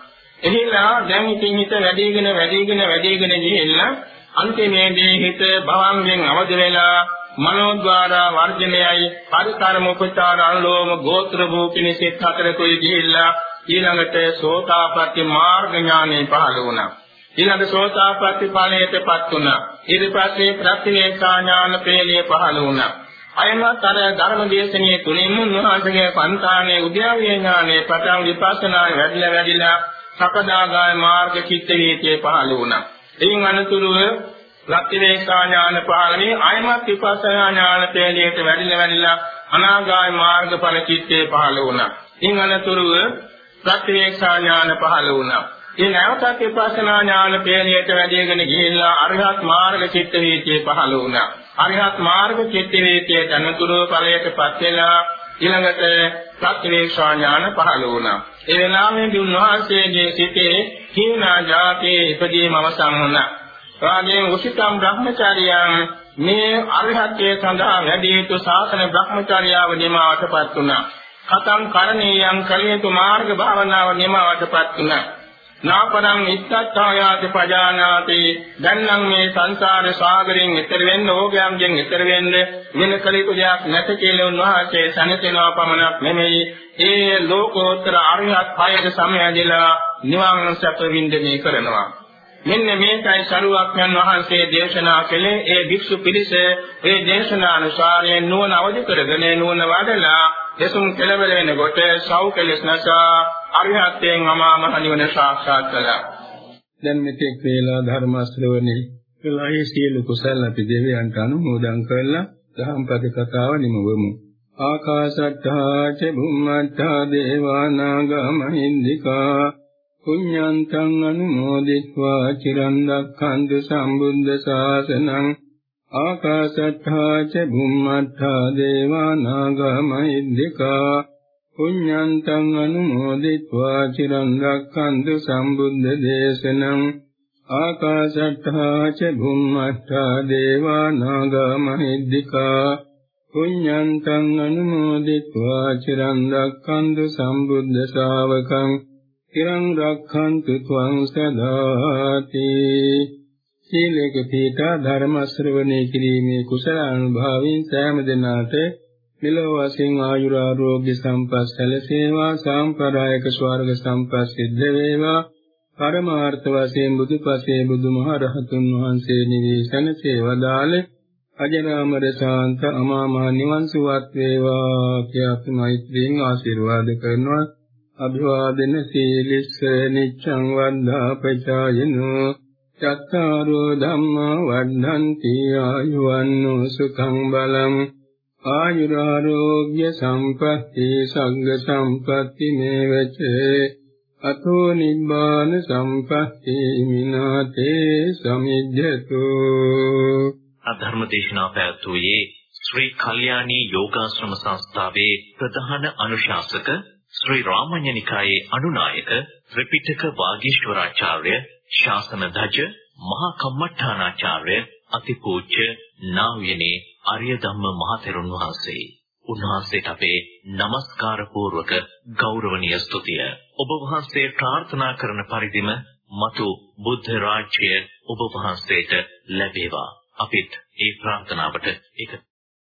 එහිලා දැන් ඉතින් හිත වැඩිගෙන වැඩිගෙන වැඩිගෙන ගිහිල්ලා අන්තිමේදී හිත භවංගෙන් අවදි වෙලා මනෝද්වාරා වර්ජනයයි පරිකාරම උපචාර අනුලෝම ගෝත්‍ර භූකිනි සිත් හතරකුයි ගිහිල්ලා ඊළඟට සෝතාපට්ටි මාර්ග ඥානෙ පහළ වුණා. ඊළඟ සෝතාපට්ටි ඵලයටපත් වුණා. ඊට පස්සේ ප්‍රතිවේක්ෂා ඥාන පේළිය පහළ වුණා. අයමත් අර ධර්ම දේශනාවේ තුලින් උන්වහන්සේගේ පන්තානේ උද්‍යාවිය ඥානේ පටන් විපස්සනා වැඩිලා වැඩිලා සකදාගාය මාර්ග චිත්ත වේතියේ පහළ වුණා. එයින් අනතුරුව ලක්තිවේකා ඥාන පහළනේ අයමත් විපස්සනා ඥාන තේලියට වැඩිලා වැඩිලා අනාගාය මාර්ගඵල චිත්තේ පහළ වුණා. එයින් අනතුරුව ලක්තිවේකා ඥාන පහළ වුණා. ඒ නැවතත් විපස්සනා ඥාන පේළියට වැඩිගෙන ගිහිල්ලා අරහත් මාර්ග චිත්ත වේතියේ පහළ වුණා. අරිහත් මාර්ග චිත්ත වේතිය ධනතුරු ඵලයටපත් වෙලා ඊළඟට ප්‍රත්‍යවේක්ෂා ඥාන පහළ වුණා. ඒ වෙලාවෙදී උන්වහන්සේගේ සිතේ හීනා ජාතේ ඉදීම අවසන් වුණා. රාජේ උසිතම් බ්‍රහ්මචාරියන් මේ අරිහත්යේ සඳහා වැඩි යුතු ශාසන බ්‍රහ්මචාරියාව නිමාවටපත් වුණා. කතං කරණීයං කලියතු මාර්ග භාවනාව නිමාවටපත් වුණා. නාපරං ඉත්තත්තායාති පජානාති දැන් නම් මේ සංසාර සාගරයෙන් ඈතර වෙන්න ඕගයන්ගෙන් ඈතර වෙන්න වෙන කලිතු දෙයක් නැත කියලා උන්වහන්සේ සනසෙනවා පමණක් නෙමෙයි ඒ ලෝකෝත්තර අරිහත් ඵලයට සමයදලා නිවන් සැප වින්දනය කරනවා මෙන්න මේකයි සරුවක්යන් වහන්සේ දේශනා කළේ ඒ භික්ෂු පිරිස ඒ දේශනා අනුසාරයෙන් නුවණ අවදි කරගෙන නුවණ වඩලා දසුන් කෙලවර වෙනකොට සව් කෙලස් නැසා අරිහත්යෙන් අමා මහ නිවන සාක්ෂාත් කළා. දැන් මෙතෙක් වේලා ධර්ම ශ්‍රවණේ කළායේ සියලු කුසල අපි දෙවියන්ට අනුමෝදන් කරලා දහම් පද කතාව නිමවමු. ආකාශට්ඨා ච භුම්මට්ඨා දේවානාගා මහින්దికා පුඤ්ඤන්තං අනුමෝදිत्वा චිරන් රක්ඛන්තු සම්බුද්ධ ශාසනං ආකාශට්ඨා ච භුම්මට්ඨා දේවානාගා මහින්దికා පුඤ්ඤන්තං අනුමෝදිत्वा චිරන් රක්ඛන්තු සම්බුද්ධ දේශනං ආකාශට්ඨා ච භුම්මට්ඨා දේවානාගා මහින්దికා පුඤ්ඤන්තං අනුමෝදිत्वा චිරන් රක්ඛන්තු සම්බුද්ධ ශාවකං චිරන් රක්ඛන්තු ත්වං සදාති. සීලයක පිහිටා ධර්ම ශ්‍රවණය කිරීමේ කුසල අනුභවයෙන් සෑම දිනාට මෙලොව වශයෙන් ආයුරාෝග්‍ය සම්පත් සැලසේවා සාම්ප්‍රදායක ස්වර්ග සම්පත් සිද්ධ වේවා. පරමාර්ථ වශයෙන් බුදුපසේ බුදුමහරහතුන් වහන්සේ නිවේසනසේ වදාළ අජරාමර ශාන්ත අමා මහ නිවන් සුවත් වේවා කියා අපි මෛත්‍රියෙන් ආශිර්වාද කරනවා. අභිවාදන සීලිස්ස නිච්ඡං වන්දා පචායනෝ චත්තාරෝ ධම්මා වද්ධන්ති ආයුවන්නෝ සුඛං බලං. ආයුරාෝග්‍ය සම්පatti සංඝ සම්පatti මේවච. අතෝ නිබ්බාන සම්පatti මිනාතේ සමිජ්ජතු. අධර්ම දේශනා පැවැත්වුවේ ශ්‍රී කල්යාණී යෝගාශ්‍රම සංස්ථාවේ ප්‍රධාන අනුශාසක ශ්‍රී රාමඤ්ඤනිකායේ අනුනායක ත්‍රිපිටක වාගීශ්වරාචාර්ය ශාසන ධජ මහා කම්මඨානාචාර්ය අතිපූජ්‍ය නා වූනේ අරිය ධම්ම මහතෙරුන් වහන්සේ. උන්වහන්සේට අපේ নমස්කාර පූර්වක ගෞරවනීය ස්තුතිය. ඔබ වහන්සේ ප්‍රාර්ථනා කරන පරිදිම මතු බුද්ධ රාජ්‍ය ඔබ වහන්සේට ලැබේවා. අපිට ඒ ප්‍රාර්ථනාවට එක